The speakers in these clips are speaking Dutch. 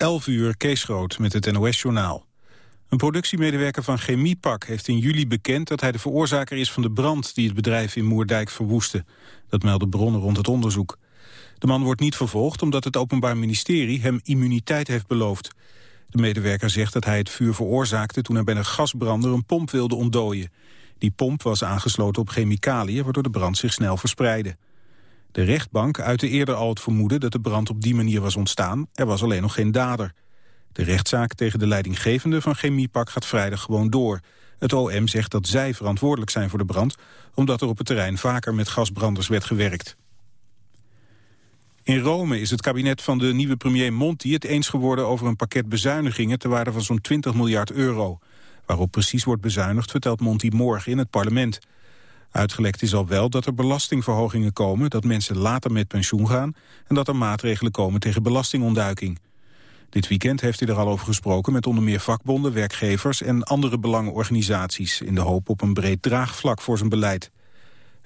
11 uur, Kees Groot met het NOS-journaal. Een productiemedewerker van Chemiepak heeft in juli bekend... dat hij de veroorzaker is van de brand die het bedrijf in Moerdijk verwoestte. Dat melden bronnen rond het onderzoek. De man wordt niet vervolgd omdat het Openbaar Ministerie hem immuniteit heeft beloofd. De medewerker zegt dat hij het vuur veroorzaakte... toen hij bij een gasbrander een pomp wilde ontdooien. Die pomp was aangesloten op chemicaliën... waardoor de brand zich snel verspreidde. De rechtbank uitte eerder al het vermoeden dat de brand op die manier was ontstaan. Er was alleen nog geen dader. De rechtszaak tegen de leidinggevende van Chemiepak gaat vrijdag gewoon door. Het OM zegt dat zij verantwoordelijk zijn voor de brand... omdat er op het terrein vaker met gasbranders werd gewerkt. In Rome is het kabinet van de nieuwe premier Monti het eens geworden over een pakket bezuinigingen ter waarde van zo'n 20 miljard euro. Waarop precies wordt bezuinigd vertelt Monti morgen in het parlement. Uitgelekt is al wel dat er belastingverhogingen komen, dat mensen later met pensioen gaan en dat er maatregelen komen tegen belastingontduiking. Dit weekend heeft hij er al over gesproken met onder meer vakbonden, werkgevers en andere belangenorganisaties in de hoop op een breed draagvlak voor zijn beleid.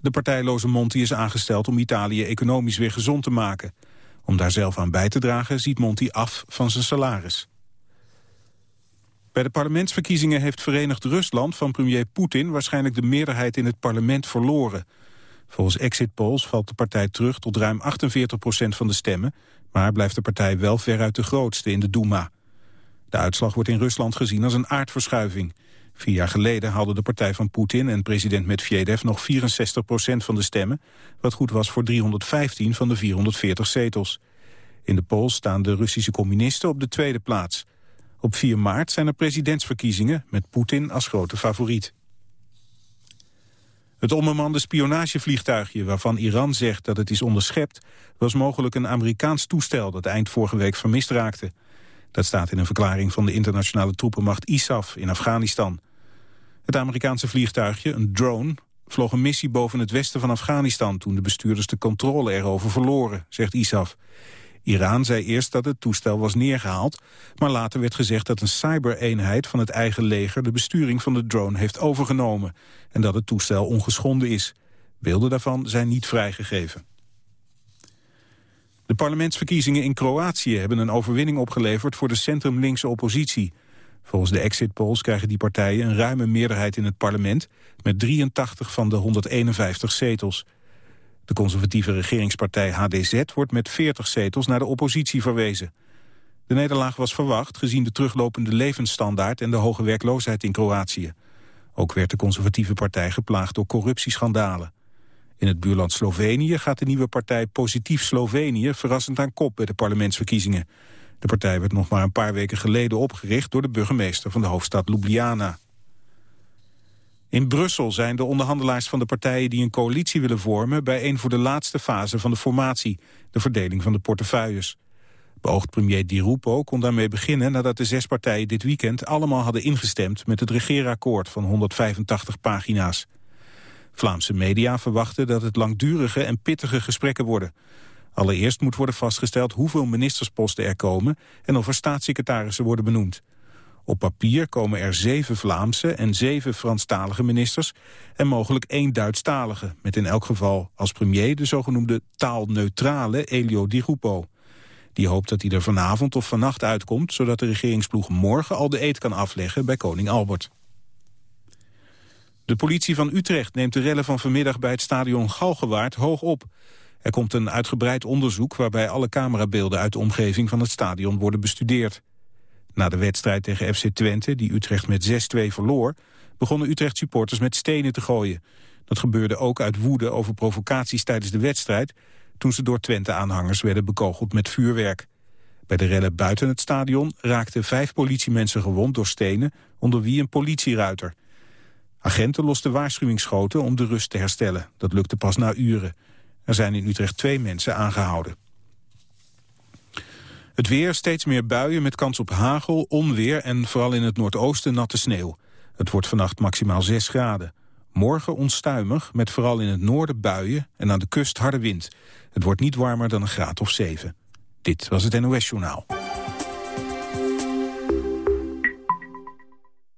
De partijloze Monti is aangesteld om Italië economisch weer gezond te maken. Om daar zelf aan bij te dragen ziet Monti af van zijn salaris. Bij de parlementsverkiezingen heeft Verenigd Rusland van premier Poetin waarschijnlijk de meerderheid in het parlement verloren. Volgens exit polls valt de partij terug tot ruim 48 procent van de stemmen, maar blijft de partij wel veruit de grootste in de Duma. De uitslag wordt in Rusland gezien als een aardverschuiving. Vier jaar geleden haalde de partij van Poetin en president Medvedev nog 64 procent van de stemmen, wat goed was voor 315 van de 440 zetels. In de polls staan de Russische communisten op de tweede plaats. Op 4 maart zijn er presidentsverkiezingen met Poetin als grote favoriet. Het onbemande spionagevliegtuigje waarvan Iran zegt dat het is onderschept... was mogelijk een Amerikaans toestel dat eind vorige week vermist raakte. Dat staat in een verklaring van de internationale troepenmacht ISAF in Afghanistan. Het Amerikaanse vliegtuigje, een drone, vloog een missie boven het westen van Afghanistan... toen de bestuurders de controle erover verloren, zegt ISAF. Iran zei eerst dat het toestel was neergehaald... maar later werd gezegd dat een cybereenheid van het eigen leger... de besturing van de drone heeft overgenomen... en dat het toestel ongeschonden is. Beelden daarvan zijn niet vrijgegeven. De parlementsverkiezingen in Kroatië hebben een overwinning opgeleverd... voor de centrum-linkse oppositie. Volgens de exit polls krijgen die partijen een ruime meerderheid in het parlement... met 83 van de 151 zetels. De conservatieve regeringspartij HDZ wordt met 40 zetels naar de oppositie verwezen. De nederlaag was verwacht gezien de teruglopende levensstandaard en de hoge werkloosheid in Kroatië. Ook werd de conservatieve partij geplaagd door corruptieschandalen. In het buurland Slovenië gaat de nieuwe partij Positief Slovenië verrassend aan kop bij de parlementsverkiezingen. De partij werd nog maar een paar weken geleden opgericht door de burgemeester van de hoofdstad Ljubljana. In Brussel zijn de onderhandelaars van de partijen die een coalitie willen vormen... bijeen voor de laatste fase van de formatie, de verdeling van de portefeuilles. Beoogd premier Di Rupo kon daarmee beginnen nadat de zes partijen dit weekend allemaal hadden ingestemd met het regeerakkoord van 185 pagina's. Vlaamse media verwachten dat het langdurige en pittige gesprekken worden. Allereerst moet worden vastgesteld hoeveel ministersposten er komen en of er staatssecretarissen worden benoemd. Op papier komen er zeven Vlaamse en zeven Franstalige ministers... en mogelijk één Duitsstalige, met in elk geval als premier... de zogenoemde taalneutrale Elio Di Rupo. Die hoopt dat hij er vanavond of vannacht uitkomt... zodat de regeringsploeg morgen al de eet kan afleggen bij koning Albert. De politie van Utrecht neemt de rellen van vanmiddag bij het stadion Galgenwaard hoog op. Er komt een uitgebreid onderzoek waarbij alle camerabeelden uit de omgeving van het stadion worden bestudeerd. Na de wedstrijd tegen FC Twente, die Utrecht met 6-2 verloor... begonnen Utrecht supporters met stenen te gooien. Dat gebeurde ook uit woede over provocaties tijdens de wedstrijd... toen ze door Twente-aanhangers werden bekogeld met vuurwerk. Bij de rellen buiten het stadion raakten vijf politiemensen gewond door stenen... onder wie een politieruiter. Agenten losten waarschuwingsschoten om de rust te herstellen. Dat lukte pas na uren. Er zijn in Utrecht twee mensen aangehouden. Het weer, steeds meer buien met kans op hagel, onweer en vooral in het noordoosten natte sneeuw. Het wordt vannacht maximaal 6 graden. Morgen onstuimig, met vooral in het noorden buien en aan de kust harde wind. Het wordt niet warmer dan een graad of 7. Dit was het NOS Journaal.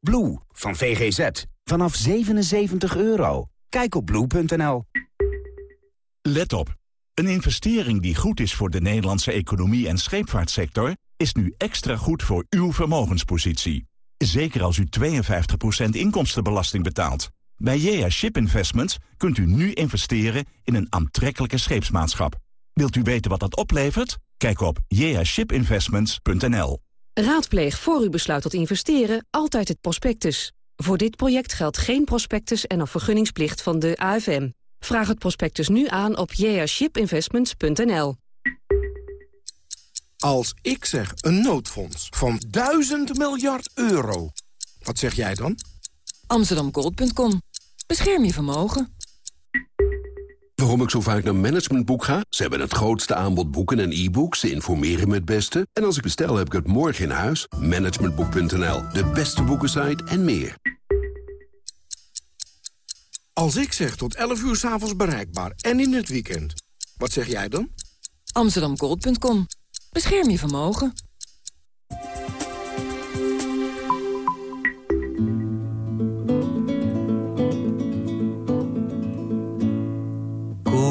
Blue van VGZ. Vanaf 77 euro. Kijk op blue.nl. Let op. Een investering die goed is voor de Nederlandse economie en scheepvaartsector... is nu extra goed voor uw vermogenspositie. Zeker als u 52% inkomstenbelasting betaalt. Bij JA Ship Investments kunt u nu investeren in een aantrekkelijke scheepsmaatschap. Wilt u weten wat dat oplevert? Kijk op jashipinvestments.nl. Raadpleeg voor u besluit tot investeren altijd het prospectus. Voor dit project geldt geen prospectus en of vergunningsplicht van de AFM. Vraag het prospectus nu aan op jashipinvestments.nl. Als ik zeg een noodfonds van 1000 miljard euro, wat zeg jij dan? Amsterdamgold.com. Bescherm je vermogen. Waarom ik zo vaak naar Managementboek ga? Ze hebben het grootste aanbod boeken en e-books. Ze informeren me het beste. En als ik bestel, heb ik het morgen in huis. Managementboek.nl, de beste boekensite en meer. Als ik zeg tot 11 uur s'avonds bereikbaar en in het weekend, wat zeg jij dan? Amsterdamgold.com. Bescherm je vermogen.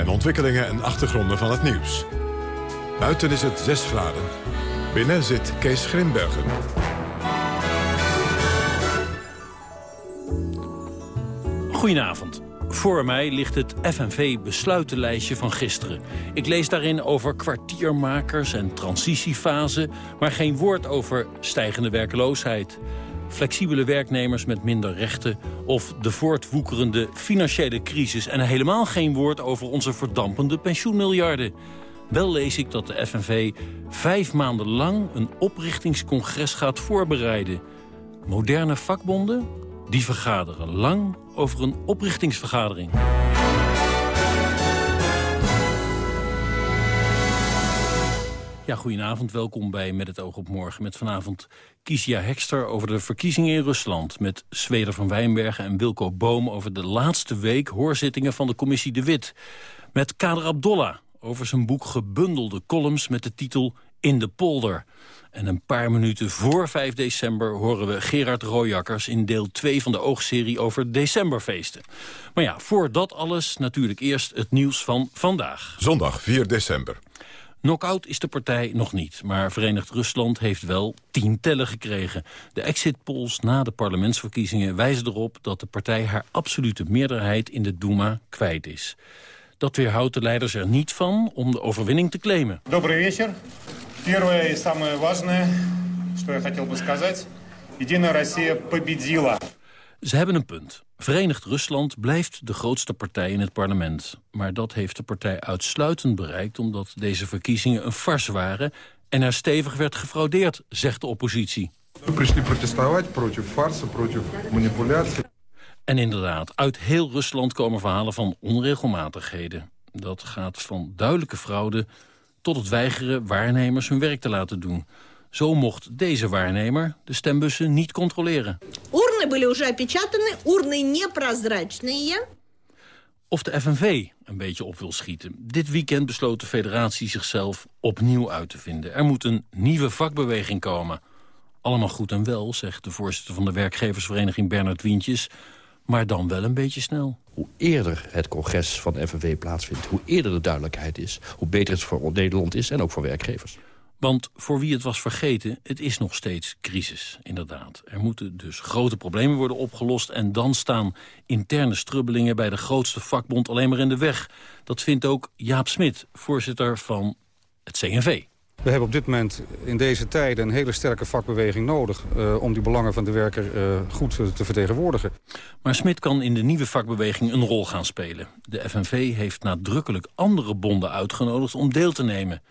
en ontwikkelingen en achtergronden van het nieuws. Buiten is het 6 graden. Binnen zit Kees Grimbergen. Goedenavond. Voor mij ligt het FNV-besluitenlijstje van gisteren. Ik lees daarin over kwartiermakers en transitiefase... maar geen woord over stijgende werkloosheid flexibele werknemers met minder rechten... of de voortwoekerende financiële crisis... en helemaal geen woord over onze verdampende pensioenmiljarden. Wel lees ik dat de FNV vijf maanden lang een oprichtingscongres gaat voorbereiden. Moderne vakbonden, die vergaderen lang over een oprichtingsvergadering. Ja, goedenavond. Welkom bij Met het oog op morgen. Met vanavond Kisia Hekster over de verkiezingen in Rusland. Met Zweder van Wijnbergen en Wilco Boom over de laatste week hoorzittingen van de commissie De Wit. Met Kader Abdollah over zijn boek Gebundelde columns met de titel In de polder. En een paar minuten voor 5 december horen we Gerard Rooijakkers... in deel 2 van de oogserie over decemberfeesten. Maar ja, voor dat alles natuurlijk eerst het nieuws van vandaag. Zondag 4 december. Knockout is de partij nog niet, maar Verenigd Rusland heeft wel tien tellen gekregen. De exit polls na de parlementsverkiezingen wijzen erop dat de partij haar absolute meerderheid in de Duma kwijt is. Dat weerhoudt de leiders er niet van om de overwinning te claimen. Добрый вечер. Первое и самое важное, что я хотел бы сказать. Единая Россия победила. Ze hebben een punt. Verenigd Rusland blijft de grootste partij in het parlement. Maar dat heeft de partij uitsluitend bereikt... omdat deze verkiezingen een farce waren... en er stevig werd gefraudeerd, zegt de oppositie. We пришли протестовать против фарса, против манипуляций. En inderdaad, uit heel Rusland komen verhalen van onregelmatigheden. Dat gaat van duidelijke fraude tot het weigeren waarnemers hun werk te laten doen. Zo mocht deze waarnemer de stembussen niet controleren. Урны были уже опечатаны, урны непрозрачные. Of de FNV een beetje op wil schieten. Dit weekend besloot de federatie zichzelf opnieuw uit te vinden. Er moet een nieuwe vakbeweging komen. Allemaal goed en wel, zegt de voorzitter van de werkgeversvereniging Bernard Wientjes. Maar dan wel een beetje snel. Hoe eerder het congres van de FNV plaatsvindt, hoe eerder de duidelijkheid is... hoe beter het voor Nederland is en ook voor werkgevers. Want voor wie het was vergeten, het is nog steeds crisis, inderdaad. Er moeten dus grote problemen worden opgelost... en dan staan interne strubbelingen bij de grootste vakbond alleen maar in de weg. Dat vindt ook Jaap Smit, voorzitter van het CNV. We hebben op dit moment in deze tijden een hele sterke vakbeweging nodig... Uh, om die belangen van de werker uh, goed te vertegenwoordigen. Maar Smit kan in de nieuwe vakbeweging een rol gaan spelen. De FNV heeft nadrukkelijk andere bonden uitgenodigd om deel te nemen.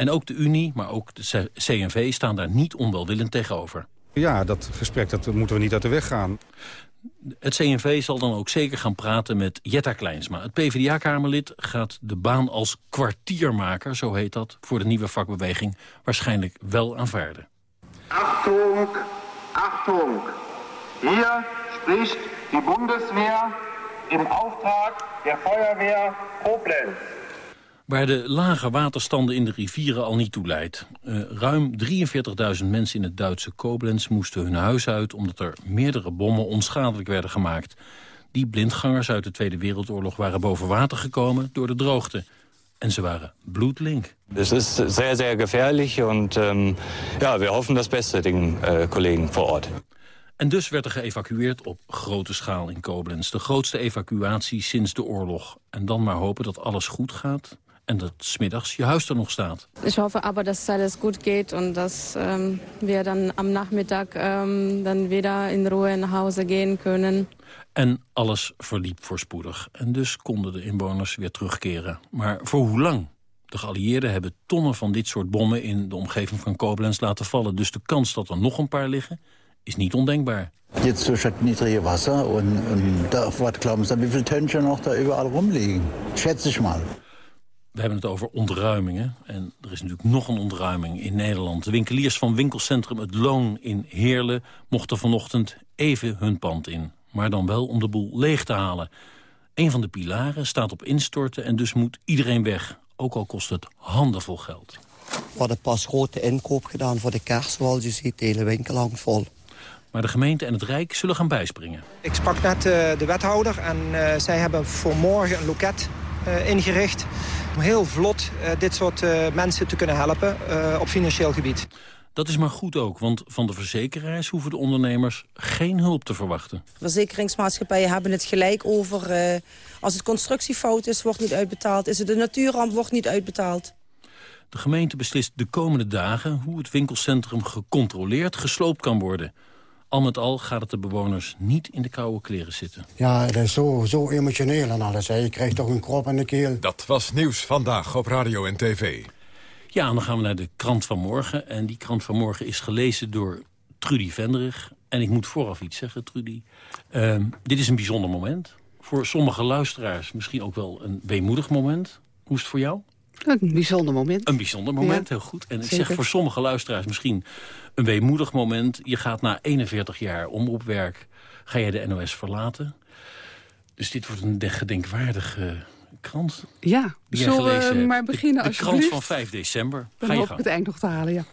En ook de Unie, maar ook de CNV staan daar niet onwelwillend tegenover. Ja, dat gesprek dat moeten we niet uit de weg gaan. Het CNV zal dan ook zeker gaan praten met Jetta Kleinsma. Het PvdA-kamerlid gaat de baan als kwartiermaker, zo heet dat... voor de nieuwe vakbeweging waarschijnlijk wel aanvaarden. Achtung, Achtung. Hier spricht die Bundeswehr in opdracht der Feuerwehr Koblenz waar de lage waterstanden in de rivieren al niet toe leidt. Uh, ruim 43.000 mensen in het Duitse Koblenz moesten hun huis uit... omdat er meerdere bommen onschadelijk werden gemaakt. Die blindgangers uit de Tweede Wereldoorlog waren boven water gekomen door de droogte. En ze waren bloedlink. Het is zeer, zeer gefährlich en um, ja, we hoffen das Beste, den uh, Kollegen voor Ort. En dus werd er geëvacueerd op grote schaal in Koblenz. De grootste evacuatie sinds de oorlog. En dan maar hopen dat alles goed gaat en dat smiddags je huis er nog staat. Ik hoop aber, dat alles goed gaat en dat ähm, we dan am Nachmittag ähm, dan weer in Ruhe naar huis gaan kunnen. En alles verliep voorspoedig. En dus konden de inwoners weer terugkeren. Maar voor hoe lang? De geallieerden hebben tonnen van dit soort bommen in de omgeving van Koblenz laten vallen. Dus de kans dat er nog een paar liggen is niet ondenkbaar. Jetzt durch das niedrige Wasser und, und da, was glauben Sie, wie viele Tönnchen noch da überall rumliegen? Schätze ich mal. We hebben het over ontruimingen. En er is natuurlijk nog een ontruiming in Nederland. De winkeliers van winkelcentrum Het Loon in Heerlen... mochten vanochtend even hun pand in. Maar dan wel om de boel leeg te halen. Een van de pilaren staat op instorten en dus moet iedereen weg. Ook al kost het handenvol geld. We hadden pas grote inkoop gedaan voor de kerst. Zoals je ziet, de hele winkel hangt vol. Maar de gemeente en het Rijk zullen gaan bijspringen. Ik sprak net uh, de wethouder en uh, zij hebben voor morgen een loket uh, ingericht om heel vlot uh, dit soort uh, mensen te kunnen helpen uh, op financieel gebied. Dat is maar goed ook, want van de verzekeraars hoeven de ondernemers geen hulp te verwachten. Verzekeringsmaatschappijen hebben het gelijk over... als het constructiefout is, wordt niet uitbetaald. Is het een natuurramp, wordt niet uitbetaald. De gemeente beslist de komende dagen hoe het winkelcentrum gecontroleerd gesloopt kan worden. Al met al gaat het de bewoners niet in de koude kleren zitten. Ja, dat is zo, zo emotioneel en alles. Hè. Je krijgt toch een krop in de keel. Dat was nieuws vandaag op radio en tv. Ja, en dan gaan we naar de krant van morgen. En die krant van morgen is gelezen door Trudy Venderig. En ik moet vooraf iets zeggen, Trudy. Uh, dit is een bijzonder moment. Voor sommige luisteraars misschien ook wel een weemoedig moment. Hoe is het voor jou? Een bijzonder moment. Een bijzonder moment, heel goed. En ik zeg voor sommige luisteraars misschien een weemoedig moment. Je gaat na 41 jaar omroepwerk, ga je de NOS verlaten. Dus dit wordt een gedenkwaardige krant. Ja, zullen we maar beginnen de, de krant van 5 december. Dan ga je hoop ik het eind nog te halen, ja.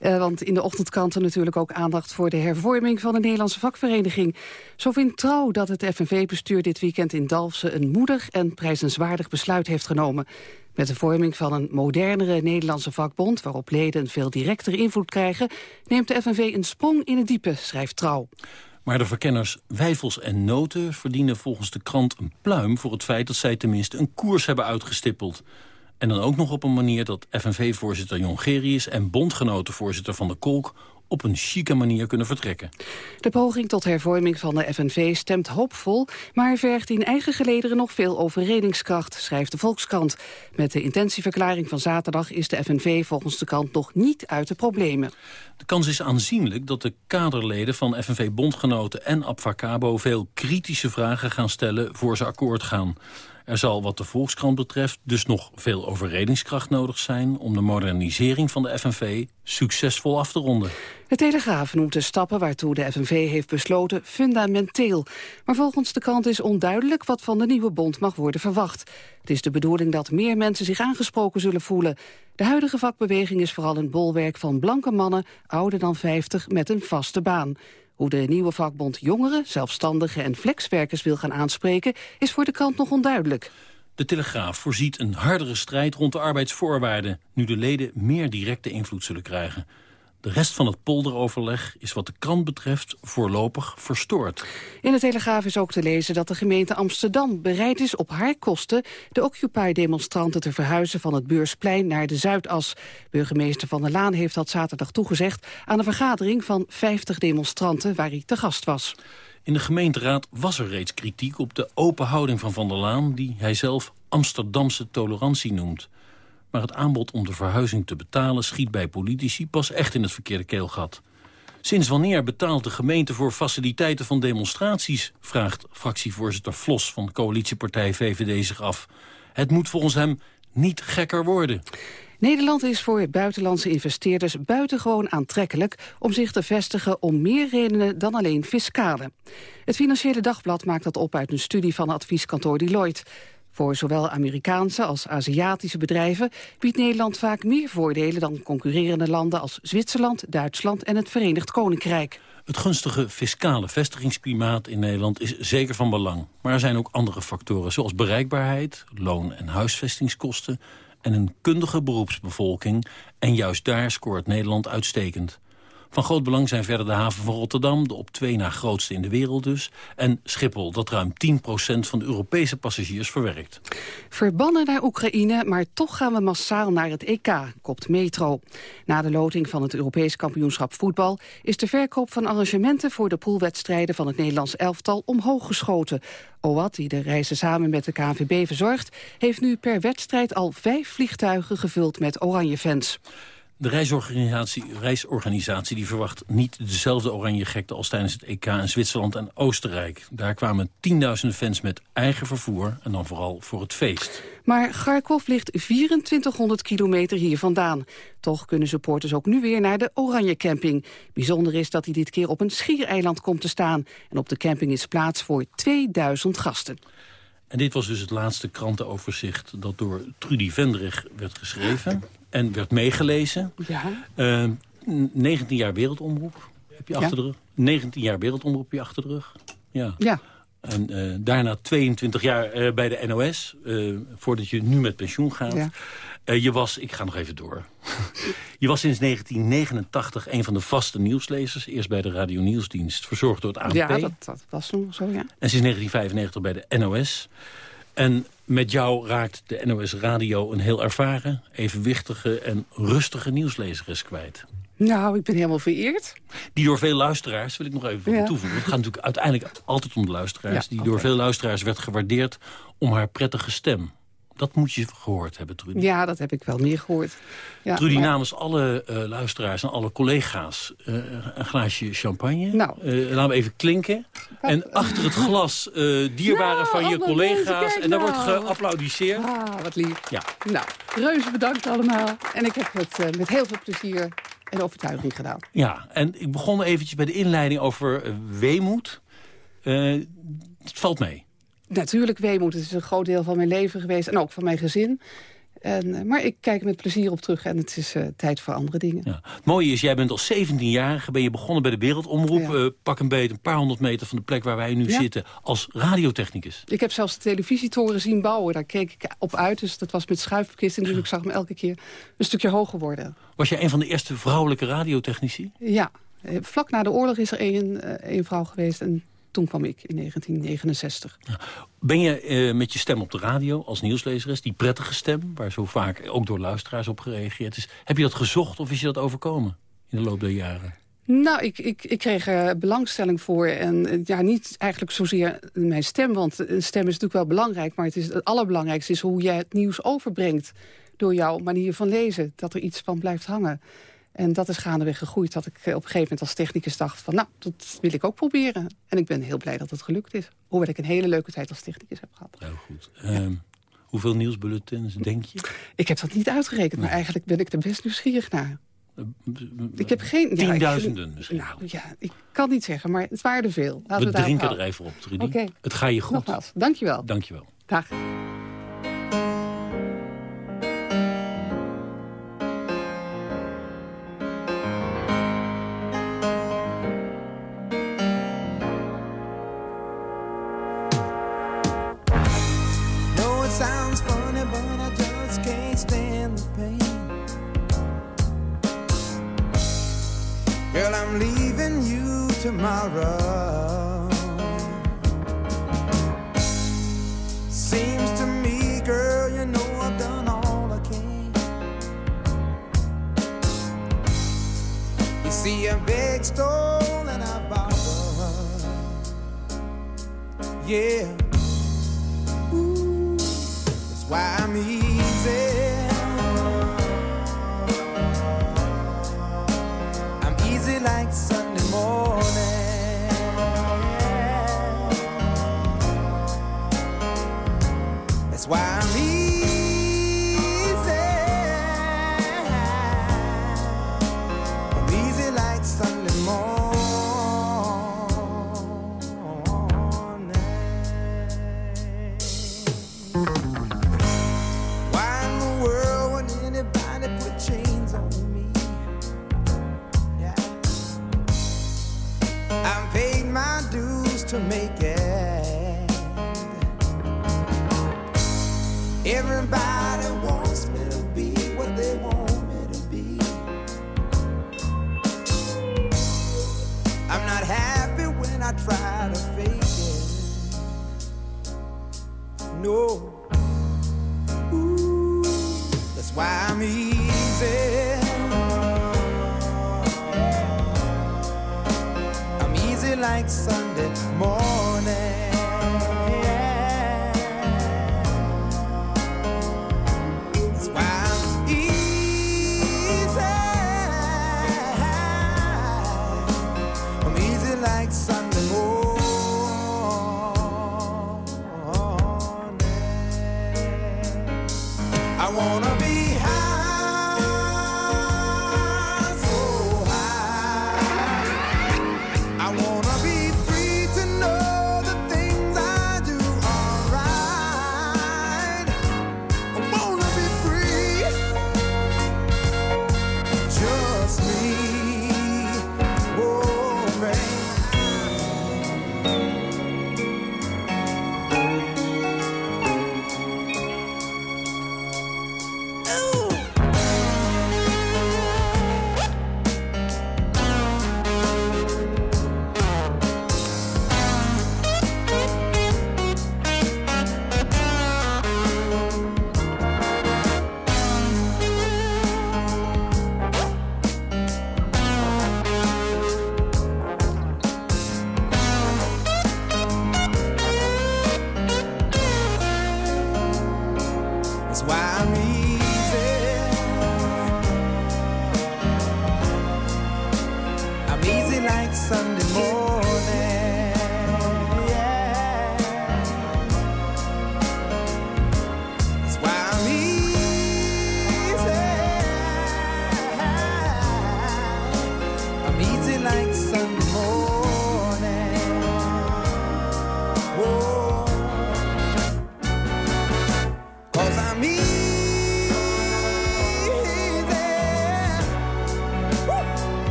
Uh, want in de ochtendkranten natuurlijk ook aandacht voor de hervorming van de Nederlandse vakvereniging. Zo vindt Trouw dat het FNV-bestuur dit weekend in Dalfsen een moedig en prijzenswaardig besluit heeft genomen. Met de vorming van een modernere Nederlandse vakbond... waarop leden veel directere invloed krijgen... neemt de FNV een sprong in het diepe, schrijft Trouw. Maar de verkenners Wijfels en Noten verdienen volgens de krant een pluim... voor het feit dat zij tenminste een koers hebben uitgestippeld. En dan ook nog op een manier dat FNV-voorzitter Jongerius... en bondgenotenvoorzitter Van de Kolk op een chique manier kunnen vertrekken. De poging tot hervorming van de FNV stemt hoopvol... maar vergt in eigen gelederen nog veel overredingskracht, schrijft de Volkskrant. Met de intentieverklaring van zaterdag is de FNV volgens de krant nog niet uit de problemen. De kans is aanzienlijk dat de kaderleden van FNV-bondgenoten en Abfacabo... veel kritische vragen gaan stellen voor ze akkoord gaan. Er zal wat de Volkskrant betreft dus nog veel overredingskracht nodig zijn... om de modernisering van de FNV succesvol af te ronden. De Telegraaf noemt de stappen waartoe de FNV heeft besloten fundamenteel. Maar volgens de krant is onduidelijk wat van de nieuwe bond mag worden verwacht. Het is de bedoeling dat meer mensen zich aangesproken zullen voelen. De huidige vakbeweging is vooral een bolwerk van blanke mannen... ouder dan 50 met een vaste baan. Hoe de nieuwe vakbond jongeren, zelfstandigen en flexwerkers wil gaan aanspreken... is voor de krant nog onduidelijk. De Telegraaf voorziet een hardere strijd rond de arbeidsvoorwaarden... nu de leden meer directe invloed zullen krijgen. De rest van het polderoverleg is wat de krant betreft voorlopig verstoord. In de Telegraaf is ook te lezen dat de gemeente Amsterdam bereid is op haar kosten de Occupy-demonstranten te verhuizen van het Beursplein naar de Zuidas. Burgemeester Van der Laan heeft dat zaterdag toegezegd aan een vergadering van 50 demonstranten waar hij te gast was. In de gemeenteraad was er reeds kritiek op de open houding van Van der Laan... die hij zelf Amsterdamse tolerantie noemt. Maar het aanbod om de verhuizing te betalen schiet bij politici pas echt in het verkeerde keelgat. Sinds wanneer betaalt de gemeente voor faciliteiten van demonstraties? Vraagt fractievoorzitter Vlos van de coalitiepartij VVD zich af. Het moet volgens hem niet gekker worden. Nederland is voor buitenlandse investeerders buitengewoon aantrekkelijk om zich te vestigen om meer redenen dan alleen fiscale. Het Financiële Dagblad maakt dat op uit een studie van advieskantoor Deloitte. Voor zowel Amerikaanse als Aziatische bedrijven biedt Nederland vaak meer voordelen dan concurrerende landen als Zwitserland, Duitsland en het Verenigd Koninkrijk. Het gunstige fiscale vestigingsklimaat in Nederland is zeker van belang. Maar er zijn ook andere factoren zoals bereikbaarheid, loon- en huisvestingskosten en een kundige beroepsbevolking. En juist daar scoort Nederland uitstekend. Van groot belang zijn verder de haven van Rotterdam, de op twee na grootste in de wereld dus, en Schiphol, dat ruim 10% van de Europese passagiers verwerkt. Verbannen naar Oekraïne, maar toch gaan we massaal naar het EK, kopt Metro. Na de loting van het Europees kampioenschap voetbal is de verkoop van arrangementen voor de poolwedstrijden van het Nederlands elftal omhoog geschoten. OWAT, die de reizen samen met de KNVB verzorgt, heeft nu per wedstrijd al vijf vliegtuigen gevuld met oranje fans. De reisorganisatie, reisorganisatie die verwacht niet dezelfde oranje gekte als tijdens het EK in Zwitserland en Oostenrijk. Daar kwamen tienduizenden fans met eigen vervoer en dan vooral voor het feest. Maar Kharkov ligt 2400 kilometer hier vandaan. Toch kunnen supporters ook nu weer naar de Oranje Camping. Bijzonder is dat hij dit keer op een schiereiland komt te staan. En op de camping is plaats voor 2000 gasten. En dit was dus het laatste krantenoverzicht dat door Trudy Vendrig werd geschreven en werd meegelezen. Ja. Uh, 19 jaar wereldomroep heb je achter de rug. 19 jaar wereldomroep heb je achter de rug. Ja. ja. En uh, daarna 22 jaar uh, bij de NOS, uh, voordat je nu met pensioen gaat. Ja. Je was, ik ga nog even door. je was sinds 1989 een van de vaste nieuwslezers. Eerst bij de Radio Nieuwsdienst, verzorgd door het ANP. Ja, dat, dat was nog zo, ja. En sinds 1995 bij de NOS. En met jou raakt de NOS Radio een heel ervaren, evenwichtige en rustige nieuwslezeres kwijt. Nou, ik ben helemaal vereerd. Die door veel luisteraars, wil ik nog even ja. toevoegen. Het gaat natuurlijk uiteindelijk altijd om de luisteraars. Ja, die door veel luisteraars werd gewaardeerd om haar prettige stem. Dat moet je gehoord hebben, Trudy. Ja, dat heb ik wel meer gehoord. Ja, Trudy, maar... namens alle uh, luisteraars en alle collega's... Uh, een glaasje champagne. Nou. Uh, laten we even klinken. En achter het glas dierbaren nou, van je collega's. En daar nou. wordt geapplaudiseerd. Ah, wat lief. Ja. Nou, reuze bedankt allemaal. En ik heb het met heel veel plezier en overtuiging gedaan. Ja, en ik begon eventjes bij de inleiding over weemoed. het valt mee. Natuurlijk weemoed. Het is een groot deel van mijn leven geweest. En ook van mijn gezin. En, maar ik kijk met plezier op terug. En het is uh, tijd voor andere dingen. Ja. Het mooie is, jij bent als 17-jarige ben je begonnen bij de Wereldomroep. Ja. Uh, pak een beet een paar honderd meter van de plek waar wij nu ja. zitten. Als radiotechnicus. Ik heb zelfs de televisietoren zien bouwen. Daar keek ik op uit. Dus dat was met schuifkisten. Dus ik zag hem elke keer een stukje hoger worden. Was jij een van de eerste vrouwelijke radiotechnici? Ja. Vlak na de oorlog is er één, één vrouw geweest. En toen kwam ik in 1969. Ben je uh, met je stem op de radio als nieuwslezeres, die prettige stem... waar zo vaak ook door luisteraars op gereageerd is... heb je dat gezocht of is je dat overkomen in de loop der jaren? Nou, ik, ik, ik kreeg er belangstelling voor. En ja, niet eigenlijk zozeer mijn stem, want een stem is natuurlijk wel belangrijk... maar het, is, het allerbelangrijkste is hoe jij het nieuws overbrengt... door jouw manier van lezen, dat er iets van blijft hangen. En dat is gaandeweg gegroeid. Dat ik op een gegeven moment als technicus dacht van... nou, dat wil ik ook proberen. En ik ben heel blij dat het gelukt is. Hoewel ik een hele leuke tijd als technicus heb gehad. Heel goed. Um, hoeveel nieuwsbulletins denk je? Ik heb dat niet uitgerekend, maar eigenlijk ben ik er best nieuwsgierig naar. Ik heb geen... Tienduizenden ja, misschien. Nou ja, ik kan niet zeggen, maar het waren er veel. Laten we, we drinken er even op, Trudy. Okay. Het ga je goed. Nogmaals, dankjewel. Dankjewel. Dag.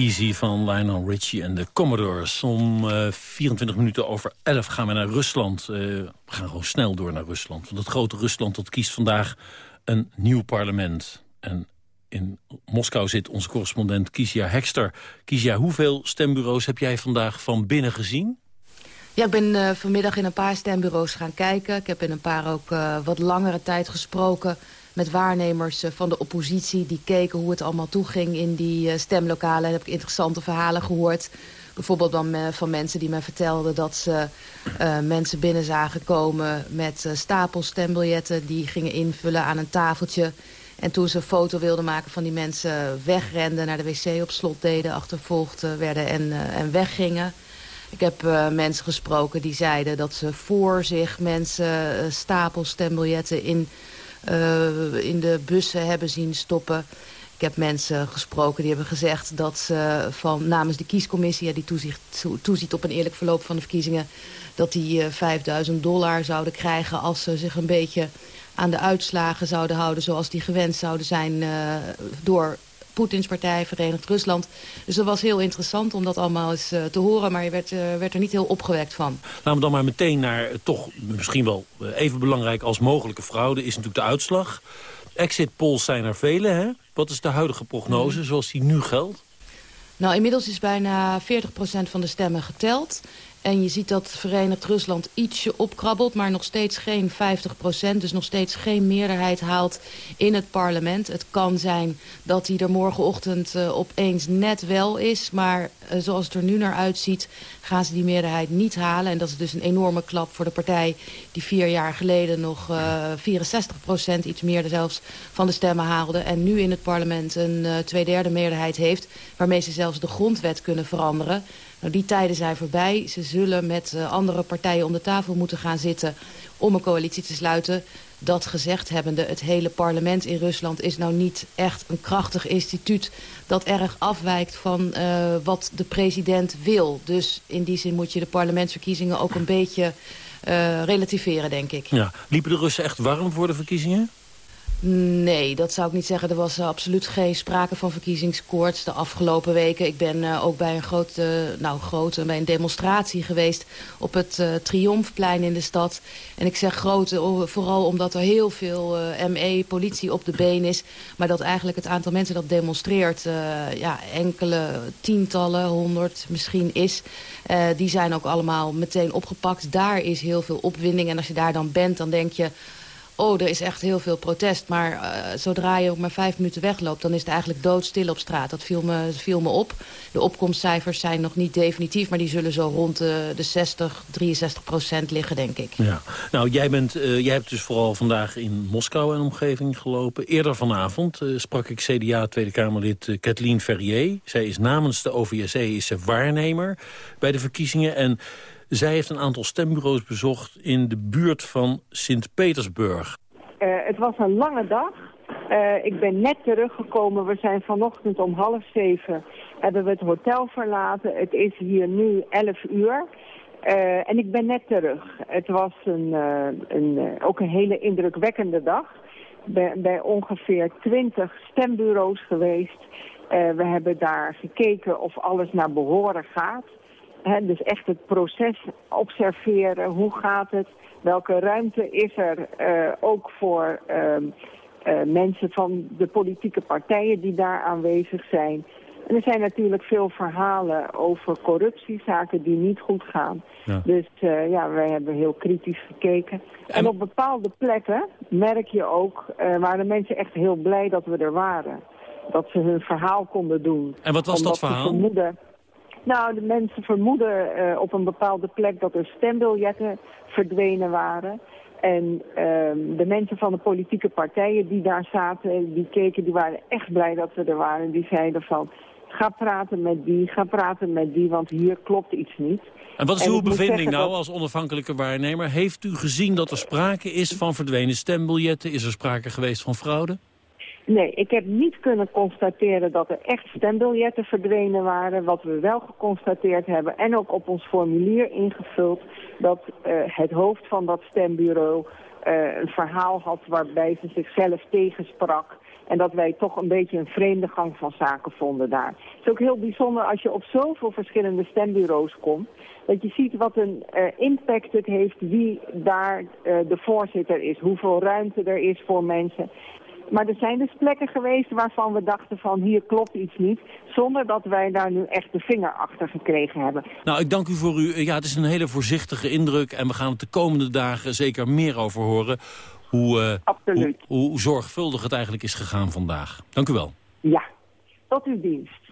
Easy van Lionel Richie en de Commodores. Om uh, 24 minuten over 11 gaan we naar Rusland. Uh, we gaan gewoon snel door naar Rusland. Want het grote Rusland dat kiest vandaag een nieuw parlement. En in Moskou zit onze correspondent Kisia Hekster. Kisia, hoeveel stembureaus heb jij vandaag van binnen gezien? Ja, ik ben uh, vanmiddag in een paar stembureaus gaan kijken. Ik heb in een paar ook wat langere tijd gesproken met waarnemers uh, van de oppositie. Die keken hoe het allemaal toeging in die stemlokalen. En heb ik interessante verhalen gehoord. Bijvoorbeeld van, van mensen die me vertelden dat ze mensen binnen zagen komen... met stapels stembiljetten die gingen invullen aan een tafeltje... En toen ze een foto wilden maken van die mensen wegrenden... naar de wc op slot deden, achtervolgd werden en, en weggingen... Ik heb mensen gesproken die zeiden dat ze voor zich mensen stapels stembiljetten in, in de bussen hebben zien stoppen. Ik heb mensen gesproken die hebben gezegd dat ze van namens de kiescommissie... die toezicht, toeziet op een eerlijk verloop van de verkiezingen... dat die 5000 dollar zouden krijgen als ze zich een beetje aan de uitslagen zouden houden... zoals die gewend zouden zijn door Poetins partij, Verenigd Rusland. Dus dat was heel interessant om dat allemaal eens uh, te horen. Maar je werd, uh, werd er niet heel opgewekt van. Laten we dan maar meteen naar uh, toch misschien wel even belangrijk als mogelijke fraude... is natuurlijk de uitslag. Exit polls zijn er vele, hè? Wat is de huidige prognose mm. zoals die nu geldt? Nou, inmiddels is bijna 40% van de stemmen geteld. En je ziet dat Verenigd Rusland ietsje opkrabbelt, maar nog steeds geen 50 procent. Dus nog steeds geen meerderheid haalt in het parlement. Het kan zijn dat hij er morgenochtend uh, opeens net wel is. Maar uh, zoals het er nu naar uitziet, gaan ze die meerderheid niet halen. En dat is dus een enorme klap voor de partij die vier jaar geleden nog uh, 64 procent, iets meer zelfs, van de stemmen haalde. En nu in het parlement een uh, tweederde meerderheid heeft, waarmee ze zelfs de grondwet kunnen veranderen. Nou, die tijden zijn voorbij. Ze zullen met uh, andere partijen om de tafel moeten gaan zitten om een coalitie te sluiten. Dat gezegd hebbende, het hele parlement in Rusland is nou niet echt een krachtig instituut dat erg afwijkt van uh, wat de president wil. Dus in die zin moet je de parlementsverkiezingen ook een beetje uh, relativeren, denk ik. Ja. Liepen de Russen echt warm voor de verkiezingen? Nee, dat zou ik niet zeggen. Er was uh, absoluut geen sprake van verkiezingskoorts de afgelopen weken. Ik ben uh, ook bij een grote, nou grote, bij een demonstratie geweest op het uh, Triomfplein in de stad. En ik zeg grote, vooral omdat er heel veel ME, politie op de been is. Maar dat eigenlijk het aantal mensen dat demonstreert, ja, enkele tientallen, honderd misschien is. die zijn ook allemaal meteen opgepakt. Daar is heel veel opwinding. En als je daar dan bent, dan denk je oh, er is echt heel veel protest. Maar uh, zodra je ook maar vijf minuten wegloopt... dan is het eigenlijk doodstil op straat. Dat viel me, viel me op. De opkomstcijfers zijn nog niet definitief... maar die zullen zo rond de, de 60, 63 procent liggen, denk ik. Ja. Nou, jij, bent, uh, jij hebt dus vooral vandaag in Moskou en omgeving gelopen. Eerder vanavond uh, sprak ik CDA Tweede Kamerlid Kathleen Ferrier. Zij is namens de OVSE is ze waarnemer bij de verkiezingen... en zij heeft een aantal stembureaus bezocht in de buurt van Sint-Petersburg. Uh, het was een lange dag. Uh, ik ben net teruggekomen. We zijn vanochtend om half zeven hebben we het hotel verlaten. Het is hier nu elf uur. Uh, en ik ben net terug. Het was een, een, ook een hele indrukwekkende dag. Bij, bij ongeveer twintig stembureaus geweest. we hebben daar gekeken of alles naar behoren gaat dus echt het proces observeren. Hoe gaat het? Welke ruimte is er uh, ook voor uh, uh, mensen van de politieke partijen die daar aanwezig zijn? En er zijn natuurlijk veel verhalen over corruptiezaken die niet goed gaan. Ja. Dus ja, wij hebben heel kritisch gekeken. En... en op bepaalde plekken merk je ook, waren mensen echt heel blij dat we er waren. Dat ze hun verhaal konden doen. En wat was Omdat dat verhaal? Nou, de mensen vermoeden uh, op een bepaalde plek dat er stembiljetten verdwenen waren. En uh, de mensen van de politieke partijen die daar zaten, die keken, die waren echt blij dat we er waren. Die zeiden van, ga praten met die, ga praten met die, want hier klopt iets niet. En wat is en uw bevinding nou als onafhankelijke waarnemer? Heeft u gezien dat er sprake is van verdwenen stembiljetten? Is er sprake geweest van fraude? Nee, ik heb niet kunnen constateren dat er echt stembiljetten verdwenen waren. Wat we wel geconstateerd hebben en ook op ons formulier ingevuld... dat uh, het hoofd van dat stembureau uh, een verhaal had waarbij ze zichzelf tegensprak... En dat wij toch een beetje een vreemde gang van zaken vonden daar. Het is ook heel bijzonder als je op zoveel verschillende stembureaus komt. Dat je ziet wat een uh, impact het heeft wie daar de voorzitter is. Hoeveel ruimte er is voor mensen. Maar er zijn dus plekken geweest waarvan we dachten van hier klopt iets niet. Zonder dat wij daar nu echt de vinger achter gekregen hebben. Nou, ik dank u voor u. Ja, het is een hele voorzichtige indruk. En we gaan het de komende dagen zeker meer over horen. Hoe, uh, hoe, hoe zorgvuldig het eigenlijk is gegaan vandaag. Dank u wel. Ja, tot uw dienst.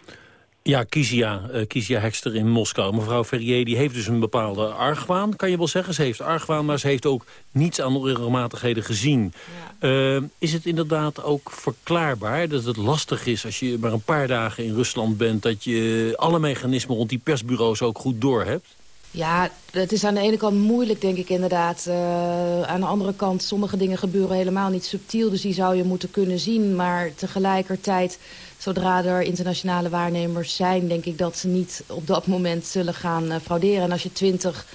Ja, Kizia, uh, Kizia Hekster in Moskou. Mevrouw Ferrier die heeft dus een bepaalde argwaan, kan je wel zeggen. Ze heeft argwaan, maar ze heeft ook niets aan onregelmatigheden gezien. Ja. Uh, is het inderdaad ook verklaarbaar dat het lastig is... als je maar een paar dagen in Rusland bent... dat je alle mechanismen rond die persbureaus ook goed doorhebt? Ja, het is aan de ene kant moeilijk, denk ik inderdaad. Uh, aan de andere kant, sommige dingen gebeuren helemaal niet subtiel. Dus die zou je moeten kunnen zien. Maar tegelijkertijd, zodra er internationale waarnemers zijn... denk ik dat ze niet op dat moment zullen gaan uh, frauderen. En als je twintig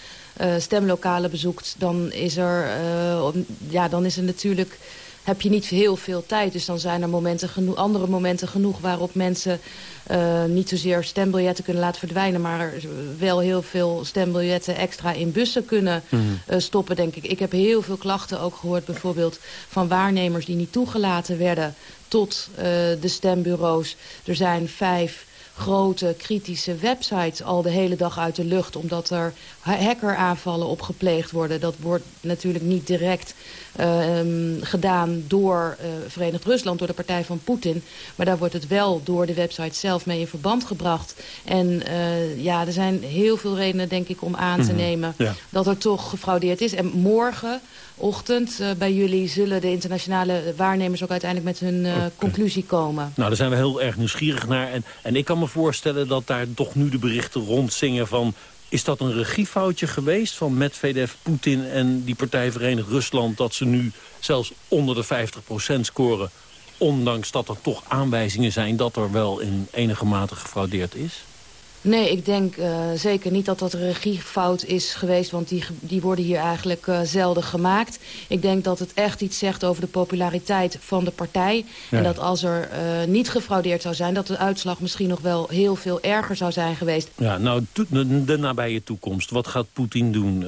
uh, stemlokalen bezoekt, dan is er, ja, dan is er natuurlijk heb je niet heel veel tijd. Dus dan zijn er momenten genoeg, andere momenten genoeg waarop mensen uh, niet zozeer stembiljetten kunnen laten verdwijnen... maar wel heel veel stembiljetten extra in bussen kunnen uh, stoppen, denk ik. Ik heb heel veel klachten ook gehoord bijvoorbeeld van waarnemers... die niet toegelaten werden tot uh, de stembureaus. Er zijn vijf grote kritische websites al de hele dag uit de lucht... omdat er hackeraanvallen op gepleegd worden. Dat wordt natuurlijk niet direct gedaan door uh, Verenigd Rusland, door de partij van Poetin. Maar daar wordt het wel door de website zelf mee in verband gebracht. En uh, ja, er zijn heel veel redenen, denk ik, om aan te -hmm. nemen... Ja. dat er toch gefraudeerd is. En morgen ochtend uh, bij jullie zullen de internationale waarnemers ook uiteindelijk met hun uh, okay. conclusie komen. Nou, daar zijn we heel erg nieuwsgierig naar. En, en ik kan me voorstellen dat daar toch nu de berichten rondzingen van... Is dat een regiefoutje geweest van Medvedev, Poetin en die partij Verenigd Rusland... dat ze nu zelfs onder de 50% scoren... ondanks dat er toch aanwijzingen zijn dat er wel in enige mate gefraudeerd is? Nee, ik denk uh, zeker niet dat dat een regiefout is geweest... want die, die worden hier eigenlijk uh, zelden gemaakt. Ik denk dat het echt iets zegt over de populariteit van de partij. Ja. En dat als er uh, niet gefraudeerd zou zijn... dat de uitslag misschien nog wel heel veel erger zou zijn geweest. Ja, nou, de, de nabije toekomst. Wat gaat Poetin doen?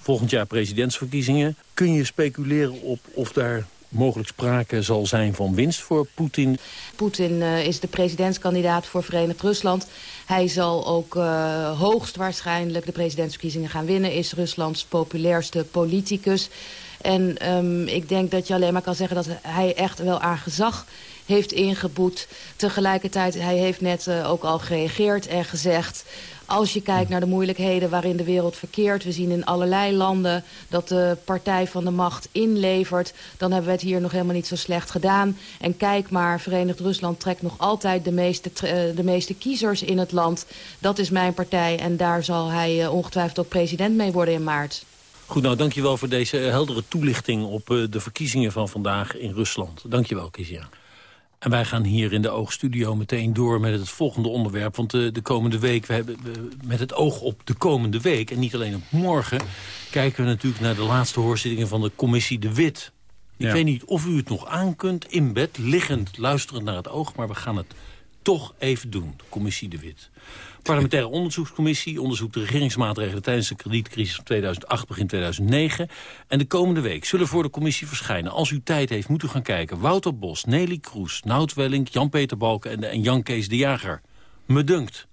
volgend jaar presidentsverkiezingen. Kun je speculeren op of daar mogelijk sprake zal zijn van winst voor Poetin. Poetin uh, is de presidentskandidaat voor Verenigd Rusland. Hij zal ook uh, hoogstwaarschijnlijk de presidentsverkiezingen gaan winnen. Is Ruslands populairste politicus. En um, ik denk dat je alleen maar kan zeggen dat hij echt wel aan gezag heeft ingeboet. Tegelijkertijd, hij heeft net uh, ook al gereageerd en gezegd... Als je kijkt naar de moeilijkheden waarin de wereld verkeert... we zien in allerlei landen dat de partij van de macht inlevert... dan hebben we het hier nog helemaal niet zo slecht gedaan. En kijk maar, Verenigd Rusland trekt nog altijd de meeste, de meeste kiezers in het land. Dat is mijn partij en daar zal hij uh, ongetwijfeld ook president mee worden in maart. Goed, nou dankjewel voor deze heldere toelichting op de verkiezingen van vandaag in Rusland. Dankjewel, Kizia. En wij gaan hier in de Oogstudio meteen door met het volgende onderwerp. Want de, de komende week, we hebben we, met het oog op de komende week... en niet alleen op morgen, kijken we natuurlijk naar de laatste hoorzittingen van de commissie De Wit. Ik ja. weet niet of u het nog aan kunt, in bed, liggend, luisterend naar het oog... maar we gaan het toch even doen, de commissie De Wit. Parlementaire onderzoekscommissie onderzoekt de regeringsmaatregelen tijdens de kredietcrisis van 2008 begin 2009. En de komende week zullen voor de commissie verschijnen. Als u tijd heeft, moet u gaan kijken. Wouter Bos, Nelly Kroes, Nout Welling, Jan-Peter Balken en, en Jan Kees de Jager. Me dunkt.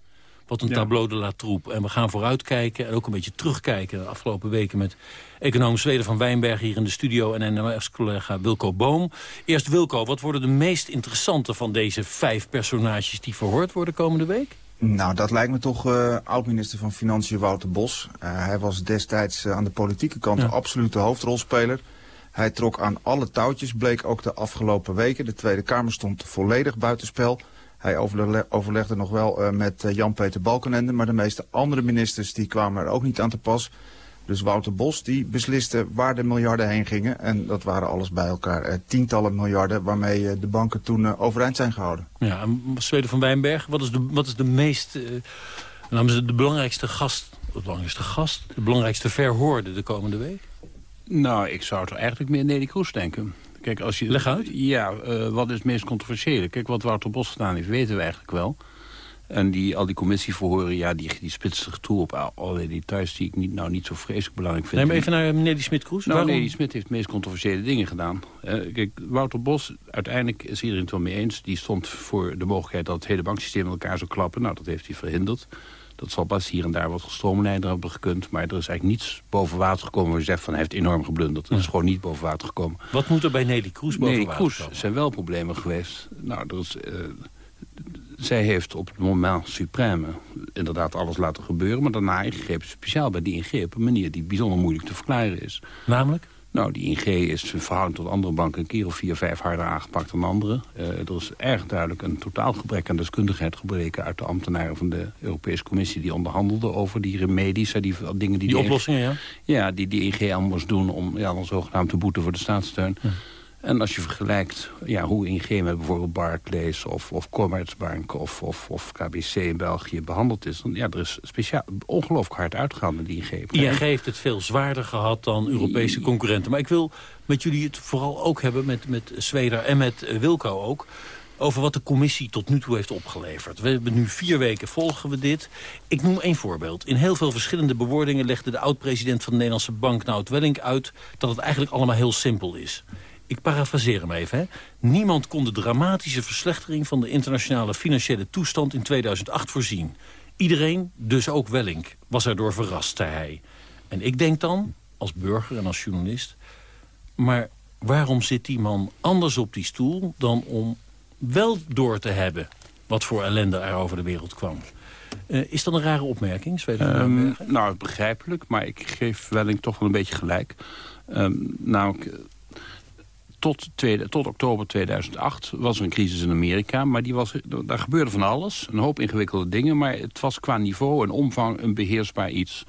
Wat een ja. tableau de la troupe. En we gaan vooruitkijken en ook een beetje terugkijken de afgelopen weken met econoom Zweden van Wijnberg hier in de studio en NOS-collega Wilco Boom. Eerst Wilco, wat worden de meest interessante van deze vijf personages die verhoord worden komende week? Nou, dat lijkt me toch uh, oud-minister van Financiën Wouter Bos. Uh, hij was destijds uh, aan de politieke kant ja. de absolute hoofdrolspeler. Hij trok aan alle touwtjes, bleek ook de afgelopen weken. De Tweede Kamer stond volledig buitenspel. Hij overle overlegde nog wel met Jan-Peter Balkenende, maar de meeste andere ministers die kwamen er ook niet aan te pas. Dus Wouter Bos die besliste waar de miljarden heen gingen. En dat waren alles bij elkaar eh, tientallen miljarden waarmee eh, de banken toen eh, overeind zijn gehouden. Ja, Zweden van Wijnberg, wat is de, wat is de meest, uh, de, de belangrijkste gast, de belangrijkste gast, de belangrijkste verhoorde de komende week? Nou, ik zou toch eigenlijk meer Nelly Kroes denken. Kijk, als je, Leg uit. Ja, eh, wat is het meest controversiële? Kijk, wat Wouter Bos gedaan heeft, weten we eigenlijk wel. En die, al die commissieverhoren, ja, die, die spitsen zich toe op al- allerlei details... die ik niet, nou niet zo vreselijk belangrijk vind. Neem even naar meneer die Smit-Kroes. Nou, Waarom? nee, die Smit heeft de meest controversiële dingen gedaan. Eh, kijk, Wouter Bos, uiteindelijk is iedereen het wel mee eens... die stond voor de mogelijkheid dat het hele banksysteem in elkaar zou klappen. Nou, dat heeft hij verhinderd. Dat zal pas hier en daar wat gestroomlijnder hebben gekund. Maar er is eigenlijk niets boven water gekomen waar je zegt van hij heeft enorm geblunderd. Dat is gewoon niet boven water gekomen. Wat moet er bij Nelly Kroes boven Nee, water Kroes komen? zijn wel problemen geweest. Nou, er is, eh, zij heeft op het moment supreme inderdaad alles laten gebeuren... maar daarna ingegrepen, speciaal bij die ING... op een manier die bijzonder moeilijk te verklaren is. Namelijk? Nou, die ING is in verhouding tot andere banken... een keer of vier, vijf harder aangepakt dan andere. Eh, er is erg duidelijk een totaal gebrek aan deskundigheid gebleken... uit de ambtenaren van de Europese Commissie... die onderhandelden over die remedies, hè, die dingen die... Die ING oplossingen, ja? Ja, die die ING aan moest doen om ja, dan zogenaamd te boeten voor de staatssteun. En als je vergelijkt ja, hoe ING bijvoorbeeld Barclays of, of Commerzbank of, of, of KBC in België behandeld is... dan ja, er is speciaal ongelooflijk hard uitgegaan met ING. ING heeft het veel zwaarder gehad dan Europese concurrenten. Maar ik wil met jullie het vooral ook hebben, met, met Zweder en met eh, Wilco ook... over wat de commissie tot nu toe heeft opgeleverd. We hebben nu vier weken volgen we dit. Ik noem één voorbeeld. In heel veel verschillende bewoordingen legde de oud-president van de Nederlandse Bank... Nout Welling uit dat het eigenlijk allemaal heel simpel is. Ik parafraseer hem even. Hè. Niemand kon de dramatische verslechtering van de internationale financiële toestand in 2008 voorzien. Iedereen, dus ook Welling, was erdoor verrast, zei hij. En ik denk dan, als burger en als journalist... maar waarom zit die man anders op die stoel dan om wel door te hebben... wat voor ellende er over de wereld kwam? Eh, is dat een rare opmerking, Wijnbergen? nou, begrijpelijk, maar ik geef Welling toch wel een beetje gelijk. Ehm, namelijk, tot, tweede, tot oktober 2008 was er een crisis in Amerika. Maar die was, daar gebeurde van alles. Een hoop ingewikkelde dingen. Maar het was qua niveau en omvang een beheersbaar iets.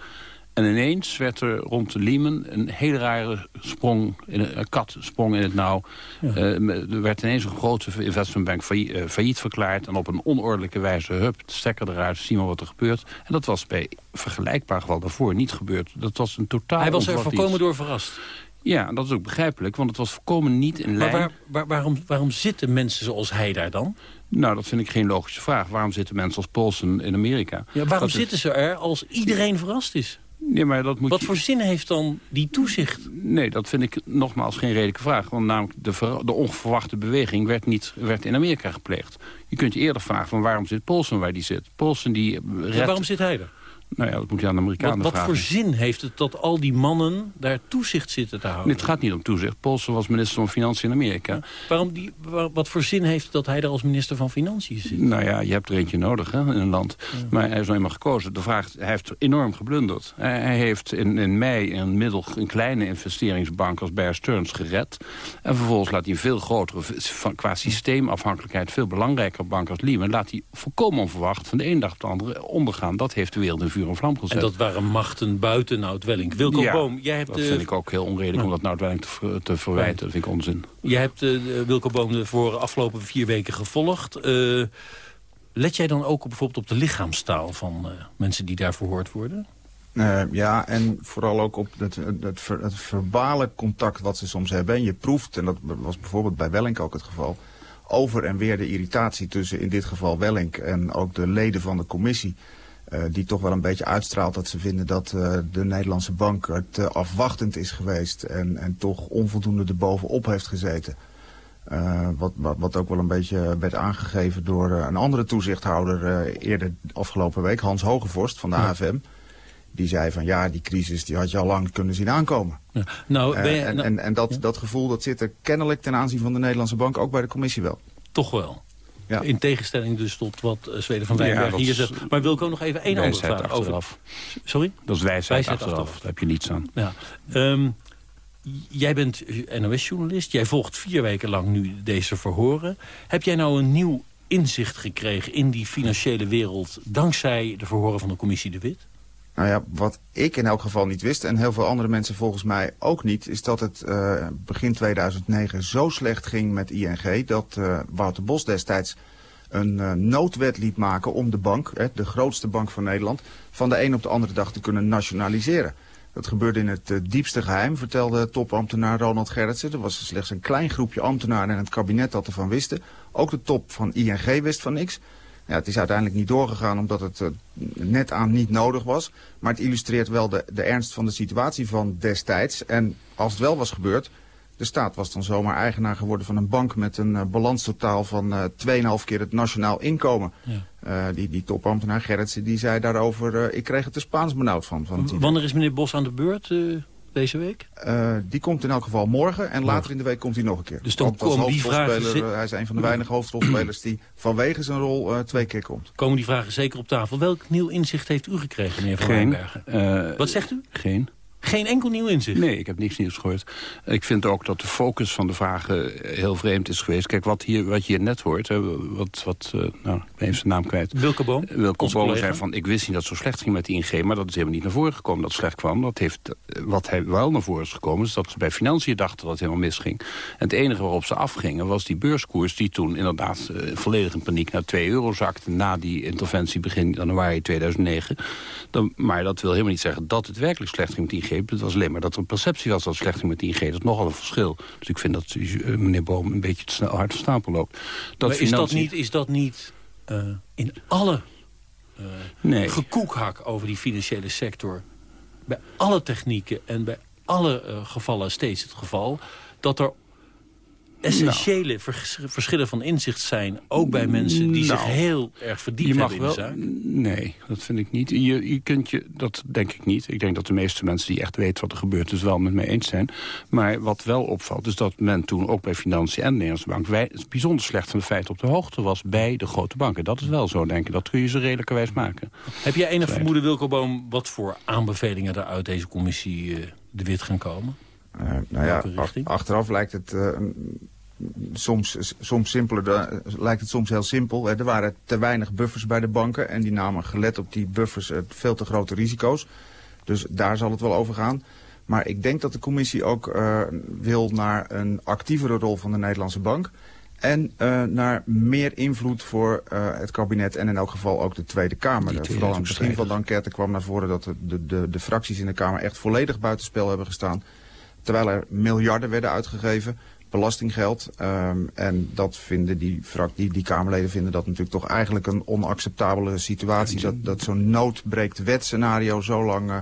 En ineens werd er rond de Lehman een hele rare sprong, in een, een kat sprong in het nauw. Eh, er werd ineens een grote investmentbank failliet, eh, failliet verklaard. En op een onordelijke wijze, hup, de stekker eruit, zien we wat er gebeurt. En dat was bij vergelijkbaar geval daarvoor niet gebeurd. Dat was een totaal Hij was er iets. door verrast. Ja, dat is ook begrijpelijk, want het was volkomen niet in Maar lijn... waar, waar- waarom, waarom zitten mensen zoals hij daar dan? Nou, dat vind ik geen logische vraag. Waarom zitten mensen als Paulsen in Amerika? Ja, waarom Dat is- zitten ze er als iedereen verrast is? Nee, maar dat moet Wat je- voor zin heeft dan die toezicht? Nee, dat vind ik nogmaals geen redelijke vraag. Want namelijk de, ver- de onverwachte beweging werd, niet, werd in Amerika gepleegd. Je kunt je eerder vragen van waarom zit Paulsen waar die zit. Paulsen die redt... Ja, waarom zit hij er? Nou ja, dat moet je aan de Wat, Amerikanen wat vragen. voor zin heeft het dat al die mannen daar toezicht zitten te houden? Het gaat niet om toezicht. Paulsen was minister van Financiën in Amerika. Waarom die, wa- wat voor zin heeft het dat hij daar als minister van Financiën zit? Nou ja, je hebt er eentje nodig hè, in een land. Maar hij is nou eenmaal gekozen. De vraag, hij heeft enorm geblunderd. Hij, heeft in, in mei een, middel, een kleine investeringsbank als Bear Stearns gered. En vervolgens laat hij een veel grotere, van, qua systeemafhankelijkheid... veel belangrijker bank als Lehman... laat hij volkomen onverwacht van de ene dag op de andere ondergaan. Dat heeft de wereld in vuur en vlam gezet. En dat waren machten buiten Nout Welling. Wilco Ja, Boom, jij hebt, dat eh, vind ik ook heel onredelijk om dat nou uiteindelijk te, ver- te verwijten. Dat vind ik onzin. jij hebt eh, Wilco Boom de voor afgelopen vier weken gevolgd. Eh, let jij dan ook op, bijvoorbeeld op de lichaamstaal van eh, mensen die daar verhoord worden? Eh, ja, en vooral ook op het, het, ver- het verbale contact wat ze soms hebben. En je proeft, en dat was bijvoorbeeld bij Wellink ook het geval... over en weer de irritatie tussen in dit geval Wellink en ook de leden van de commissie... eh, die toch wel een beetje uitstraalt dat ze vinden dat eh, de Nederlandse bank te afwachtend is geweest... en, en toch onvoldoende erbovenop heeft gezeten. Eh, wat, wat, wat ook wel een beetje werd aangegeven door een andere toezichthouder eerder afgelopen week, Hans Hogevorst van de AFM. Die zei van ja, die crisis die had je al lang kunnen zien aankomen. Nou, je- en nou- en, en dat, dat gevoel dat zit er kennelijk ten aanzien van de Nederlandse bank ook bij de commissie wel. Toch wel. Ja. In tegenstelling dus tot wat eh, Zweden van Wijnberg hier zegt. Maar Wilco nog even één andere vraag over. achteraf. Sorry? Dat is wijsheid, Wijsheid achteraf. achteraf. Daar heb je niets aan. Ja. Ehm, jij bent NOS-journalist. Jij volgt vier weken lang nu deze verhoren. Heb jij nou een nieuw inzicht gekregen in die financiële wereld... dankzij de verhoren van de commissie De Wit? Nou ja, wat ik in elk geval niet wist en heel veel andere mensen volgens mij ook niet... is dat het eh, begin 2009 zo slecht ging met ING... dat eh, Wouter Bos destijds een eh, noodwet liet maken om de bank, hè, de grootste bank van Nederland... van de een op de andere dag te kunnen nationaliseren. Dat gebeurde in het diepste geheim, vertelde topambtenaar Ronald Gerritsen. Er was slechts een klein groepje ambtenaren in het kabinet dat ervan wisten. Ook de top van ING wist van niks. Ja, het is uiteindelijk niet doorgegaan omdat het uh, net aan niet nodig was. Maar het illustreert wel de, de ernst van de situatie van destijds. En als het wel was gebeurd, de staat was dan zomaar eigenaar geworden van een bank met een uh, balanstotaal van uh, 2,5 keer het nationaal inkomen. Ja. Uh, die, die topambtenaar Gerritsen die zei daarover, ik kreeg het er Spaans benauwd van. van Wanneer is meneer Bos aan de beurt deze week? die komt in elk geval morgen en later in de week komt hij nog een keer. Dus dan komen die vragen... Hij is een van de weinige hoofdrolspelers die vanwege zijn rol twee keer komt. Komen die vragen zeker op tafel. Welk nieuw inzicht heeft u gekregen, meneer Van Wijnbergen? Wat zegt u? Geen. Geen enkel nieuw inzicht? Nee, ik heb niks nieuws gehoord. Ik vind ook dat de focus van de vragen heel vreemd is geweest. Kijk, wat, hier, wat je hier net hoort, hè, wat, wat uh, nou, ik ben even zijn naam kwijt. Wilke Boom? Wilke Boom zei van, ik wist niet dat het zo slecht ging met die ING... maar dat is helemaal niet naar voren gekomen dat het slecht kwam. Dat heeft, wat hij wel naar voren is gekomen, is dat ze bij financiën dachten dat het helemaal misging. En het enige waarop ze afgingen was die beurskoers... die toen inderdaad uh, volledig in paniek naar 2 euro zakte... na die interventie begin januari 2009. Dan, maar dat wil helemaal niet zeggen dat het werkelijk slecht ging met die ING. Het was alleen maar dat er een perceptie was dat het slecht ging met die ING. Dat is nogal een verschil. Dus ik vind dat uh, meneer Boom een beetje te snel hard van stapel loopt. Dat maar is, dat niet, is dat niet uh, in alle uh, nee. gekoekhak over die financiële sector... bij alle technieken en bij alle gevallen steeds het geval... dat er essentiële nou. vers verschillen van inzicht zijn... ook bij mensen die nou, zich heel erg verdiept hebben in de zaak? Nee, dat vind ik niet. Je, je kunt je, dat denk ik niet. Ik denk dat de meeste mensen die echt weten wat er gebeurt... dus wel met mij eens zijn. Maar wat wel opvalt is dat men toen ook bij Financiën en de Nederlandse Bank... Wij, bijzonder slecht van de feiten op de hoogte was bij de grote banken. Dat is wel zo, denk ik. Dat kun je ze redelijkerwijs maken. Heb jij enig vermoeden, Wilco Boom... wat voor aanbevelingen er uit deze commissie uh, de wit gaan komen? Uh, nou ja, achteraf lijkt het uh, soms, soms simpeler, lijkt het soms heel simpel. Er waren te weinig buffers bij de banken en die namen gelet op die buffers uh, veel te grote risico's. Dus daar zal het wel over gaan. Maar ik denk dat de commissie ook uh, wil naar een actievere rol van de Nederlandse bank. En uh, naar meer invloed voor uh, het kabinet en in elk geval ook de Tweede Kamer. Vooral aan het begin van de enquête kwam naar voren dat de, de, de, de fracties in de Kamer echt volledig buitenspel hebben gestaan. Terwijl er miljarden werden uitgegeven belastinggeld. Um, en dat vinden die, die, die Kamerleden vinden dat natuurlijk toch eigenlijk een onacceptabele situatie. Dat, dat zo'n noodbreekt wet scenario zo lang uh,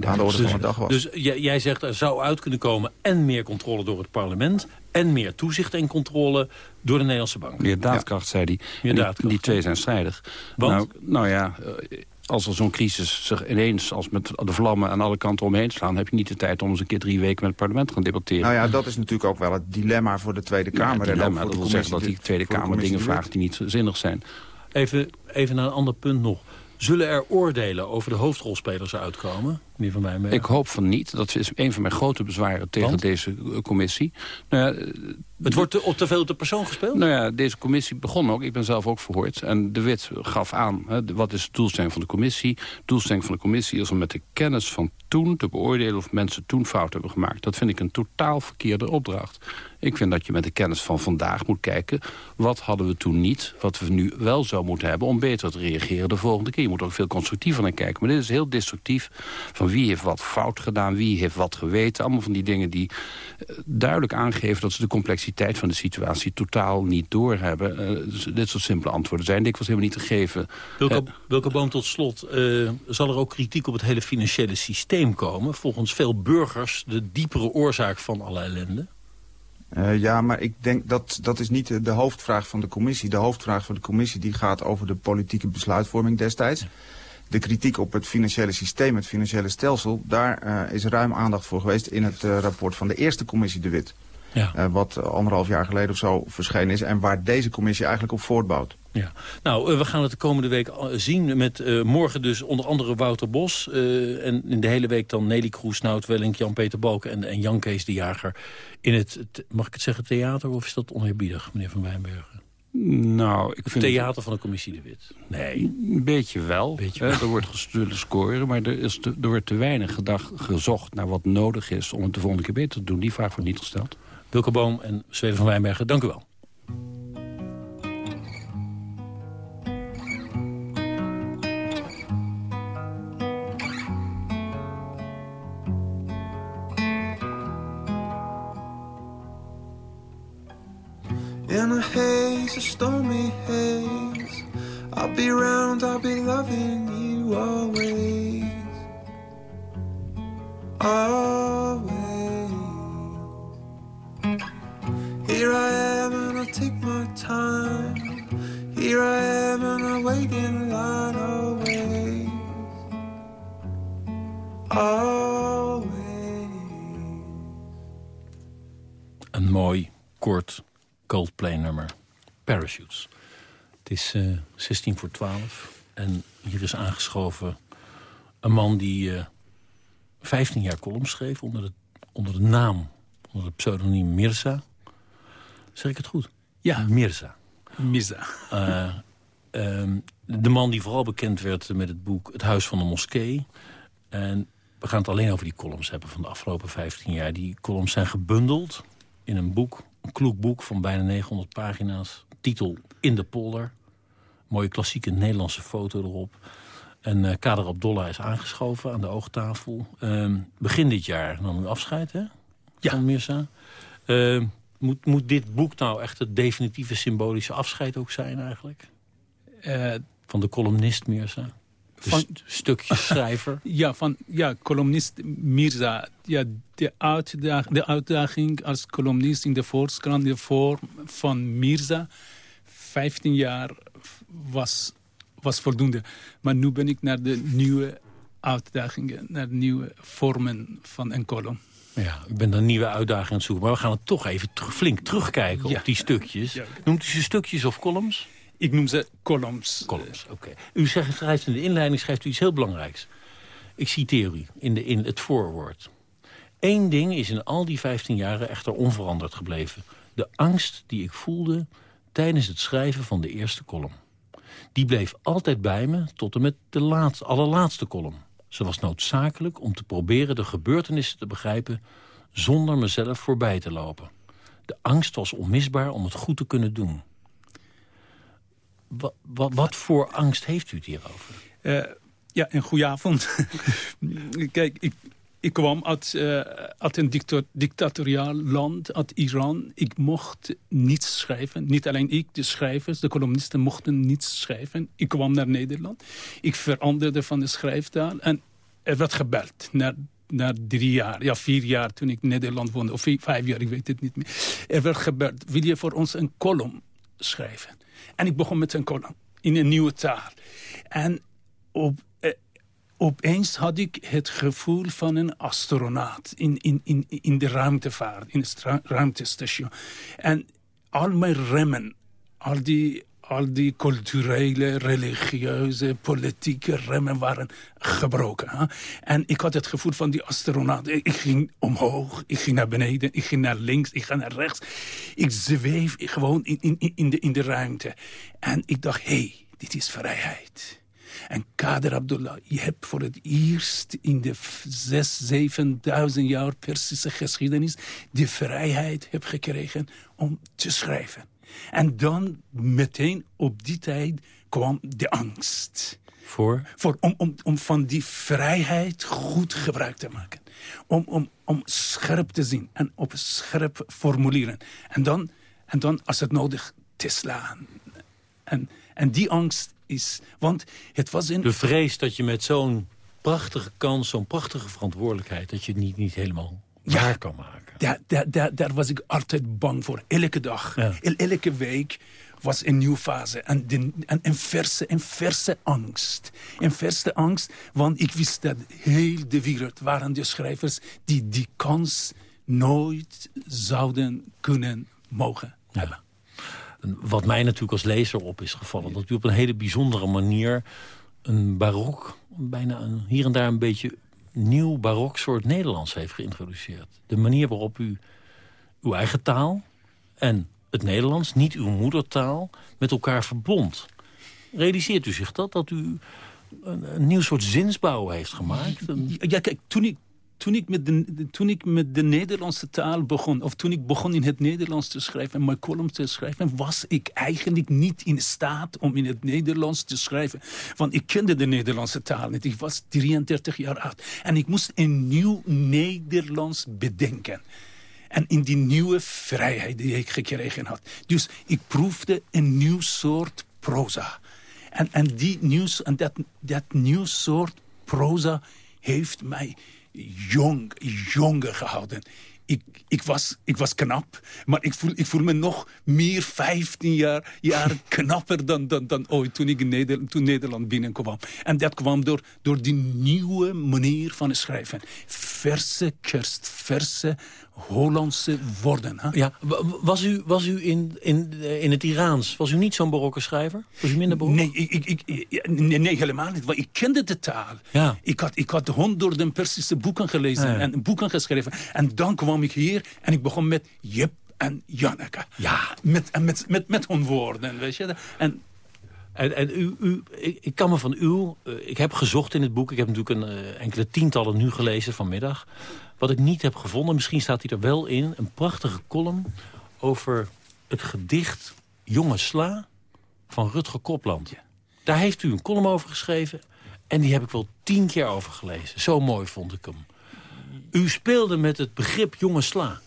aan de orde dus, van de dag was. Dus jij zegt er zou uit kunnen komen en meer controle door het parlement... en meer toezicht en controle door de Nederlandse bank. Meer daadkracht, ja. zei hij. Die, die, twee zijn strijdig. Want? Nou, nou ja, als er zo'n crisis zich ineens als met de vlammen aan alle kanten omheen slaan... heb je niet de tijd om eens een keer drie weken met het parlement te gaan debatteren. Nou ja, dat is natuurlijk ook wel het dilemma voor de Tweede Kamer. Ja, dilemma, en dat wil zeggen dat die Tweede Kamer dingen vraagt die niet zinnig zijn. Even, even naar een ander punt nog. Zullen er oordelen over de hoofdrolspelers uitkomen, meneer Van Wijnberg? Ik hoop van niet. Dat is een van mijn grote bezwaren tegen Want? deze commissie. Nou ja, het wordt op te veel op de persoon gespeeld? Nou ja, deze commissie begon ook. Ik ben zelf ook verhoord. En de wet gaf aan, hè, wat is de doelstelling van de commissie? De doelstelling van de commissie is om met de kennis van toen te beoordelen... of mensen toen fout hebben gemaakt. Dat vind ik een totaal verkeerde opdracht. Ik vind dat je met de kennis van vandaag moet kijken... wat hadden we toen niet, wat we nu wel zou moeten hebben... om beter te reageren de volgende keer. Je moet er ook veel constructiever naar kijken. Maar dit is heel destructief. Van wie heeft wat fout gedaan, wie heeft wat geweten. Allemaal van die dingen die uh, duidelijk aangeven... dat ze de complexiteit van de situatie totaal niet doorhebben. Uh, dus dit soort simpele antwoorden zijn dikwijls helemaal niet te geven. Wilke, uh, Wilke Boom, tot slot. Uh, zal er ook kritiek op het hele financiële systeem komen? Volgens veel burgers de diepere oorzaak van alle ellende? Uh, ja, maar ik denk dat dat is niet de, de hoofdvraag van de commissie. De hoofdvraag van de commissie die gaat over de politieke besluitvorming destijds. Ja. De kritiek op het financiële systeem, het financiële stelsel... daar uh, is ruim aandacht voor geweest in het uh, rapport van de eerste commissie De Wit. Ja. Uh, wat anderhalf jaar geleden of zo verschenen is... en waar deze commissie eigenlijk op voortbouwt. Ja. Nou, we gaan het de komende week zien met uh, morgen dus onder andere Wouter Bos... Uh, en in de hele week dan Nelly Kroes, Nout Wellink, Jan-Peter Balken en, en Jan Kees de Jager... in het, mag ik het zeggen, theater of is dat oneerbiedig, meneer Van Wijnbergen? Nou, ik het vind theater van de commissie De Wit. Nee. Een beetje wel. Beetje wel. er wordt gestuurde scoren, maar er, is te, er wordt te weinig gedacht, gezocht naar wat nodig is... om het de volgende keer beter te doen. Die vraag wordt niet gesteld. Wilke Boom en Zweden van Wijnbergen, dank u wel. In a haze, a stormy haze. I'll be round, I'll be loving you always. Always. Here I am and I'll take my time. Here I am and I wait in line always. Always. Een mooi, kort Coldplay-nummer. Parachutes. Het is eh 16 voor 12 en hier is aangeschoven een man die eh 15 jaar columns schreef onder de, onder de naam, onder het pseudoniem Mirza. Zeg ik het goed? Ja. Mirza. Mirza. Eh, ehm, de man die vooral bekend werd met het boek Het Huis van de Moskee. En we gaan het alleen over die columns hebben van de afgelopen 15 jaar. Die columns zijn gebundeld in een boek, een kloek boek van bijna 900 pagina's. Titel In de polder. Mooie klassieke Nederlandse foto erop. En eh Kader Abdollah is aangeschoven aan de oogtafel. Ehm, begin dit jaar nam u afscheid, hè? Ja. Van Mirza. Ehm, moet, moet dit boek nou echt het definitieve symbolische afscheid ook zijn eigenlijk? van de columnist Mirza? Van- st- stukjesschrijver? Ja, van, ja, columnist Mirza. Ja, de, uitdag, de uitdaging als columnist in de Volkskrant, de vorm van Mirza, 15 jaar was, was voldoende. Maar nu ben ik naar de nieuwe uitdagingen, naar de nieuwe vormen van een column. Ja, ik ben een nieuwe uitdaging aan het zoeken. Maar we gaan het toch even flink terugkijken Ja. op die stukjes. Ja. Noemt u ze stukjes of columns? Ik noem ze columns. Columns, oké. U zegt, schrijft in de inleiding schrijft u iets heel belangrijks. Ik citeer u in, de, in het voorwoord. Eén ding is in al die 15 jaren echter onveranderd gebleven. De angst die ik voelde tijdens het schrijven van de eerste column. Die bleef altijd bij me tot en met de laatste, allerlaatste column. Ze was noodzakelijk om te proberen de gebeurtenissen te begrijpen... zonder mezelf voorbij te lopen. De angst was onmisbaar om het goed te kunnen doen. Wat, wat, voor angst heeft u het hierover? Eh, ja, een goede avond. Kijk, ik, ik kwam uit, eh, uit een dicta dictatoriaal land, uit Iran. Ik mocht niets schrijven. Niet alleen ik, de schrijvers, de columnisten mochten niets schrijven. Ik kwam naar Nederland. Ik veranderde van de schrijftaal. En er werd gebeld na, na drie jaar, ja vier jaar toen ik in Nederland woonde. Of vijf jaar, ik weet het niet meer. Er werd gebeld, wil je voor ons een column schrijven? En ik begon met een column in een nieuwe taal. En eh, opeens had ik het gevoel van een astronaut in, in, in, in de ruimtevaart, in het ruimtestation. En al mijn remmen, al die, al die culturele, religieuze, politieke remmen waren gebroken. Hè? En ik had het gevoel van die astronaut. Ik, ging omhoog, ik ging naar beneden, ik ging naar links, ik ging naar rechts. Ik zweef gewoon in, in, in, de, in de ruimte. En ik dacht, hé, hey, dit is vrijheid. En Kader Abdullah, je hebt voor het eerst in de zes, zevenduizend jaar Persische geschiedenis de vrijheid heb gekregen om te schrijven. En dan meteen op die tijd kwam de angst. Voor? Voor, om, om, om van die vrijheid goed gebruik te maken. Om, om, om scherp te zien en op scherp formuleren. En dan, en dan als het nodig, te slaan. En, en die angst is... Want het was een... De vrees dat je met zo'n prachtige kans, zo'n prachtige verantwoordelijkheid... dat je het niet, niet helemaal waar kan maken. Daar, daar, daar, daar was ik altijd bang voor. Elke dag, el- elke week was een nieuwe fase. En, de, en een, verse, een verse angst. Een verse angst, want ik wist dat heel de wereld waren de schrijvers... die die kans nooit zouden kunnen mogen hebben. En Wat mij natuurlijk als lezer op is gevallen... dat u op een hele bijzondere manier een barok... bijna een, hier en daar een beetje nieuw barok soort Nederlands heeft geïntroduceerd. De manier waarop u uw eigen taal en het Nederlands... niet uw moedertaal, met elkaar verbond. Realiseert u zich dat? Dat u een, een nieuw soort zinsbouw heeft gemaakt? Ja, kijk, toen ik, toen, ik met de, toen ik met de Nederlandse taal begon... of toen ik begon in het Nederlands te schrijven... en mijn column te schrijven... was ik eigenlijk niet in staat om in het Nederlands te schrijven. Want ik kende de Nederlandse taal niet. Ik was 33 jaar oud. En ik moest een nieuw Nederlands bedenken. en in die nieuwe vrijheid die ik gekregen had. Dus ik proefde een nieuw soort proza. En, en, die nieuws, en dat, dat nieuw soort proza heeft mij jong, jonger gehouden. Ik, ik, was, ik was knap, maar ik voel, ik voel me nog meer 15 jaar, jaar knapper dan, dan, dan ooit toen ik in Nederland, toen Nederland binnenkwam. En dat kwam door, door die nieuwe manier van schrijven. Verse kerst, verse Hollandse woorden. Hè? Ja, was u, was u in, in, in het Iraans, was u niet zo'n barokke schrijver? Was u minder barok? Nee, ik, ik, ik, nee, nee, helemaal niet. Want ik kende de taal. Ja. Ik, had, ik had honderden Persische boeken gelezen Ja. en boeken geschreven. En dan kwam ik hier en ik begon met Jip en Janneke. Ja. Met, en met, met, met hun woorden, weet je. En En, en u, u, ik, ik kan me van u... eh, ik heb gezocht in het boek. Ik heb natuurlijk een, eh, enkele tientallen nu gelezen vanmiddag. Wat ik niet heb gevonden, misschien staat hij er wel in... een prachtige column over het gedicht Jonge Sla van Rutger Kopland. Daar heeft u een column over geschreven... en die heb ik wel tien keer over gelezen. Zo mooi vond ik hem. U speelde met het begrip Jonge Sla.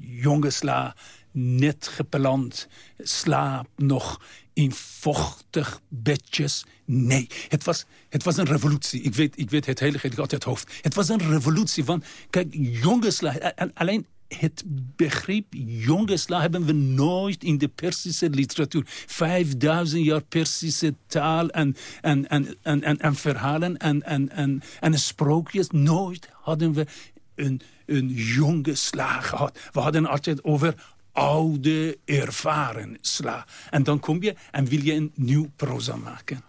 jonge sla, net geplant, slaap nog in vochtig bedjes. Nee, het was, het was een revolutie. Ik weet, ik weet het hele gedicht uit het hoofd. Het was een revolutie van, kijk, jonge sla, en alleen het begrip jonge sla hebben we nooit in de Persische literatuur. Vijfduizend jaar Persische taal en, en, en, en, en, en verhalen en, en, en, en sprookjes. Nooit hadden we een, een jonge sla gehad. We hadden altijd over oude, ervaren sla. En dan kom je en wil je een nieuw proza maken.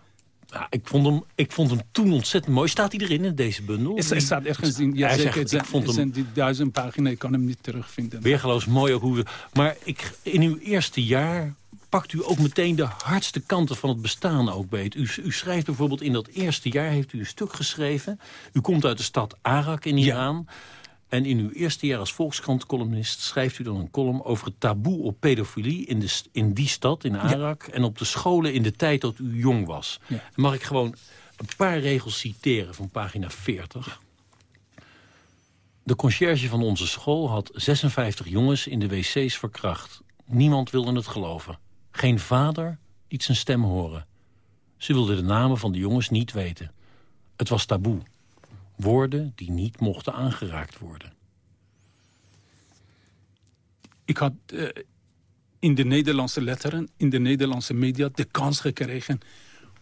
Ja, ik, vond hem, ik vond hem toen ontzettend mooi. Staat hij erin in deze bundel? Het staat ergens in, ja, Hij zeker, zegt, ik vond hem zijn die duizend pagina's, ik kan hem niet terugvinden. weergeloos mooi ook hoe... we- Maar ik, in uw eerste jaar pakt u ook meteen de hardste kanten van het bestaan ook beet. U, u schrijft bijvoorbeeld in dat eerste jaar heeft u een stuk geschreven. U komt uit de stad Arak in Iran. En in uw eerste jaar als Volkskrant-columnist schrijft u dan een column over het taboe op pedofilie in, de, in die stad, in Arak. En op de scholen in de tijd dat u jong was. Ja. Mag ik gewoon een paar regels citeren van pagina 40. De conciërge van onze school had 56 jongens in de wc's verkracht. Niemand wilde het geloven. Geen vader liet zijn stem horen. Ze wilde de namen van de jongens niet weten. Het was taboe. Woorden die niet mochten aangeraakt worden. Ik had eh, in de Nederlandse letteren, in de Nederlandse media... de kans gekregen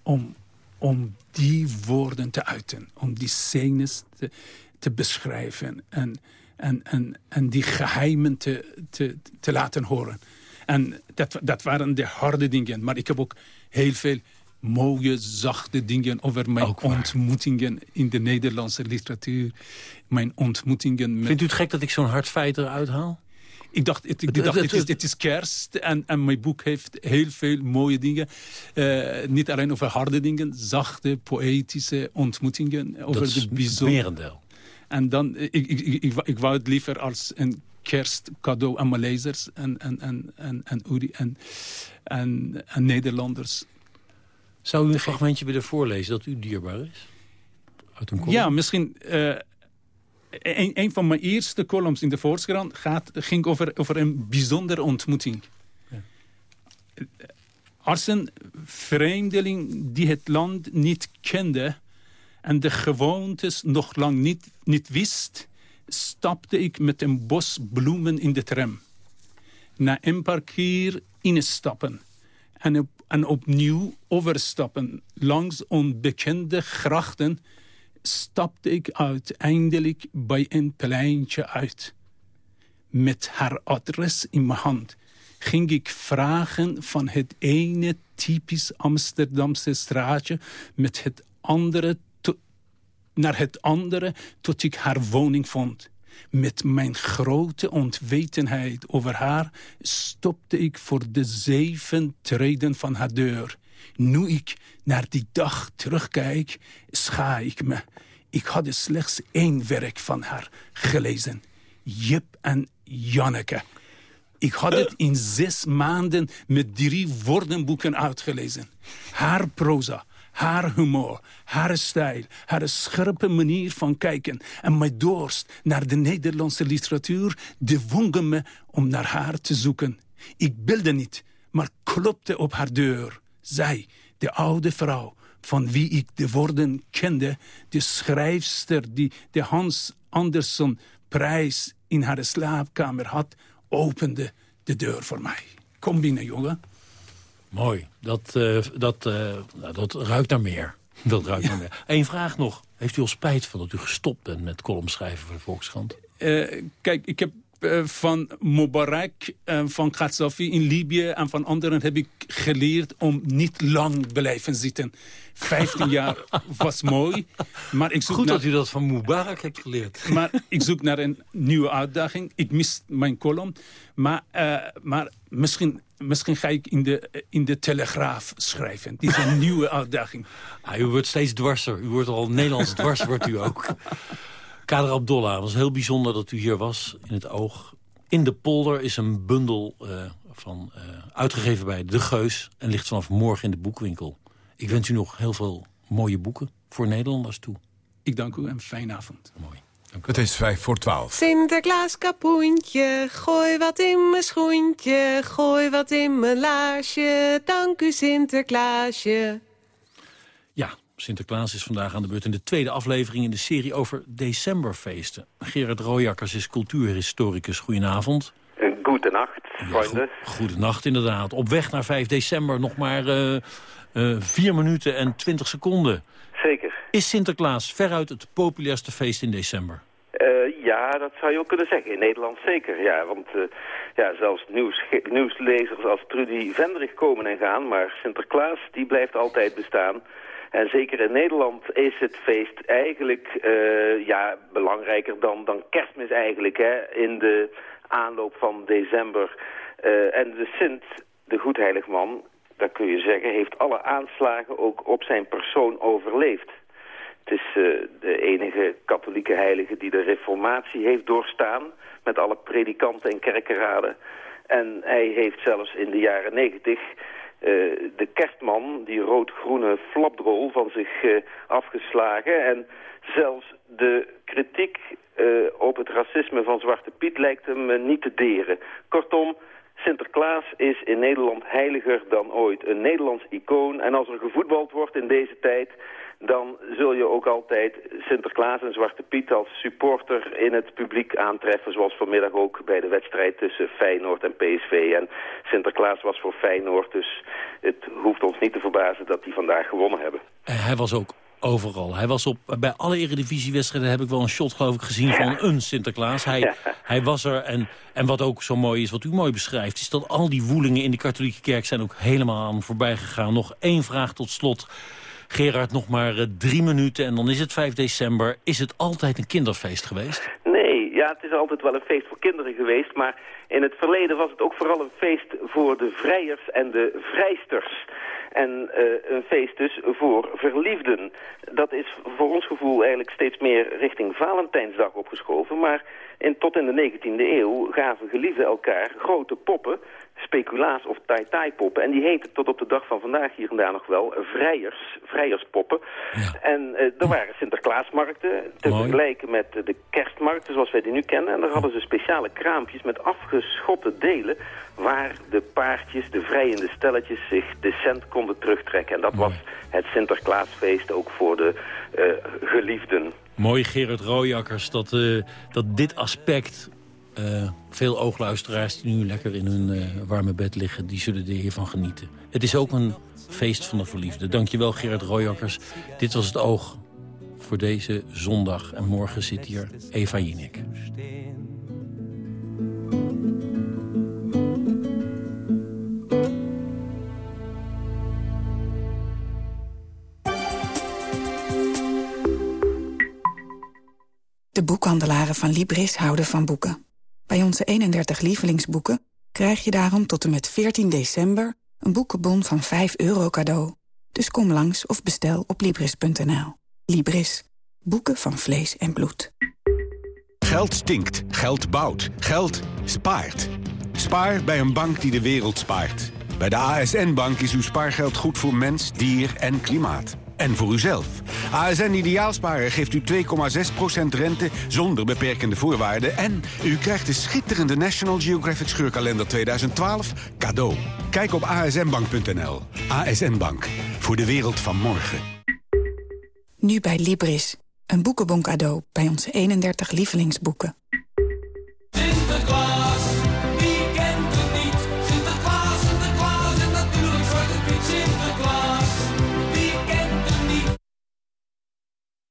om, om die woorden te uiten. Om die scènes te, te beschrijven. En, en, en, en die geheimen te, te, te laten horen. En dat, dat waren de harde dingen. Maar ik heb ook heel veel mooie, zachte dingen over mijn ontmoetingen in de Nederlandse literatuur. Mijn ontmoetingen met... Vindt u het gek dat ik zo'n hard feit eruit haal? Ik dacht, het, ik Het- dacht het- is, het- is kerst en, en mijn boek heeft heel veel mooie dingen. Eh, niet alleen over harde dingen, zachte, poëtische ontmoetingen. Over Dat de bijzonder. En dan, ik, ik, ik, ik, wou- ik wou het liever als een kerstcadeau aan mijn lezers en, en, en, en, en, Uri en, en, en Nederlanders. Zou u een fragmentje willen voorlezen dat u dierbaar is? Uit een? Ja, misschien... eh, een, een van mijn eerste columns in de Volkskrant gaat, ging over, over een bijzondere ontmoeting. Als een vreemdeling die het land niet kende en de gewoontes nog lang niet, niet wist, stapte ik met een bos bloemen in de tram. Na een paar keer instappen en, op, en opnieuw overstappen langs onbekende grachten stapte ik uiteindelijk bij een pleintje uit. Met haar adres in mijn hand ging ik vragen van het ene typisch Amsterdamse straatje met het andere naar het andere tot ik haar woning vond. Met mijn grote ontwetenheid over haar stopte ik voor de zeven treden van haar deur. Nu ik naar die dag terugkijk, scha ik me. Ik had slechts één werk van haar gelezen. Jip en Janneke. Ik had het in zes maanden met drie woordenboeken uitgelezen. Haar proza, Haar humor, haar stijl, haar scherpe manier van kijken... en mijn dorst naar de Nederlandse literatuur... dwongen me om naar haar te zoeken. Ik belde niet, maar klopte op haar deur. Zij, de oude vrouw, van wie ik de woorden kende... de schrijfster die de Hans Andersen prijs in haar slaapkamer had... opende de deur voor mij. Kom binnen, jongen. Mooi. Dat, uh, dat, uh, nou, dat ruikt naar meer. Dat ruikt naar meer. Eén vraag nog. Heeft u al spijt van dat u gestopt bent met columnschrijven voor de Volkskrant? Uh, kijk, ik heb van Mubarak, van Gaddafi in Libië en van anderen heb ik geleerd om niet lang blijven zitten. 15 jaar was mooi. Maar ik zoek Goed naar... dat u dat van Mubarak hebt geleerd. Maar ik zoek naar een nieuwe uitdaging. Ik mis mijn column. Maar, uh, maar misschien, misschien ga ik in de, in de Telegraaf schrijven. Die is een nieuwe uitdaging. Ah, u wordt steeds dwarser. U wordt al Nederlands dwars, wordt u ook. Kader Abdollah, het was heel bijzonder dat u hier was in het oog. In de polder is een bundel uh, van, uh, uitgegeven bij De Geus... en ligt vanaf morgen in de boekwinkel. Ik wens u nog heel veel mooie boeken voor Nederlanders toe. Ik dank u en een fijne avond. Mooi. Het is vijf voor twaalf. Sinterklaas kapoentje, gooi wat in mijn schoentje, gooi wat in mijn laarsje. Dank u Sinterklaasje. Sinterklaas is vandaag aan de beurt in de tweede aflevering in de serie over decemberfeesten. Gerard Rooijakkers is cultuurhistoricus. Goedenavond. Goedenacht, vrienden. Ja, goedenacht inderdaad. Op weg naar 5 december nog maar uh, uh, 4 minuten en 20 seconden. Zeker. Is Sinterklaas veruit het populairste feest in december? Uh, ja, dat zou je ook kunnen zeggen. In Nederland zeker, ja. Want uh, ja, zelfs nieuws, nieuwslezers als Trudy Vendrig komen en gaan... maar Sinterklaas, die blijft altijd bestaan. En zeker in Nederland is het feest eigenlijk uh, ja, belangrijker dan, dan kerstmis eigenlijk... Hè, in de aanloop van december. en de Sint, de goedheiligman, dat kun je zeggen... heeft alle aanslagen ook op zijn persoon overleefd. Het is uh, de enige katholieke heilige die de reformatie heeft doorstaan... met alle predikanten en kerkenraden. En hij heeft zelfs in de jaren negentig de kerstman, die rood-groene flapdrol, van zich uh, afgeslagen. En zelfs de kritiek op het racisme van Zwarte Piet lijkt hem niet te deren. Kortom, Sinterklaas is in Nederland heiliger dan ooit. Een Nederlands icoon. En als er gevoetbald wordt in deze tijd dan zul je ook altijd Sinterklaas en Zwarte Piet als supporter in het publiek aantreffen. Zoals vanmiddag ook bij de wedstrijd tussen Feyenoord en PSV. En Sinterklaas was voor Feyenoord, dus het hoeft ons niet te verbazen dat die vandaag gewonnen hebben. Hij was ook overal. Hij was op, bij alle eredivisiewedstrijden heb ik wel een shot geloof ik gezien van ja. een Sinterklaas. Hij, ja. hij was er en, en wat ook zo mooi is, wat u mooi beschrijft... is dat al die woelingen in de katholieke kerk zijn ook helemaal aan voorbij gegaan. Nog één vraag tot slot. Gerard, nog maar uh, drie minuten en dan is het 5 december. Is het altijd een kinderfeest geweest? Nee, ja, het is altijd wel een feest voor kinderen geweest. Maar in het verleden was het ook vooral een feest voor de vrijers en de vrijsters. En uh, een feest dus voor verliefden. Dat is voor ons gevoel eigenlijk steeds meer richting Valentijnsdag opgeschoven. Maar in, tot in de 19e eeuw gaven geliefden elkaar grote poppen speculaas of tai-tai-poppen. En die heten tot op de dag van vandaag hier en daar nog wel vrijers, vrijerspoppen. Ja. En uh, er waren Sinterklaasmarkten te Mooi. vergelijken met de kerstmarkten zoals wij die nu kennen. En daar hadden ze speciale kraampjes met afgeschotte delen... waar de paardjes, de vrijende stelletjes zich decent konden terugtrekken. En dat Mooi. was het Sinterklaasfeest ook voor de uh, geliefden. Mooi Gerard Rooijakkers dat, uh, dat dit aspect uh, veel oogluisteraars die nu lekker in hun uh, warme bed liggen... die zullen er hiervan genieten. Het is ook een feest van de verliefde. Dankjewel Gerard Rooijakkers. Dit was het oog voor deze zondag. En morgen zit hier Eva Jinek. De boekhandelaren van Libris houden van boeken. Bij onze 31 lievelingsboeken krijg je daarom tot en met 14 december... een boekenbon van 5 euro cadeau. Dus kom langs of bestel op Libris.nl. Libris. Boeken van vlees en bloed. Geld stinkt. Geld bouwt. Geld spaart. Spaar bij een bank die de wereld spaart. Bij de ASN-bank is uw spaargeld goed voor mens, dier en klimaat. En voor uzelf. ASN Ideaalsparen geeft u 2,6% rente zonder beperkende voorwaarden... en u krijgt de schitterende National Geographic Scheurkalender 2012 cadeau. Kijk op asnbank.nl. ASN Bank. Voor de wereld van morgen. Nu bij Libris. Een boekenbon cadeau bij onze 31 lievelingsboeken.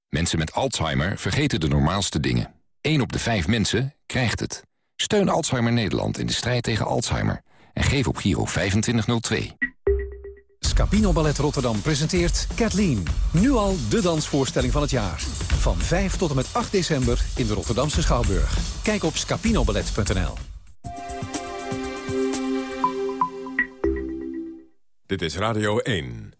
Mensen met Alzheimer vergeten de normaalste dingen. 1 op de 5 mensen krijgt het. Steun Alzheimer Nederland in de strijd tegen Alzheimer. En geef op Giro 2502. Scapino Ballet Rotterdam presenteert Kathleen. Nu al de dansvoorstelling van het jaar. Van 5 tot en met 8 december in de Rotterdamse Schouwburg. Kijk op scapinoballet.nl. Dit is Radio 1.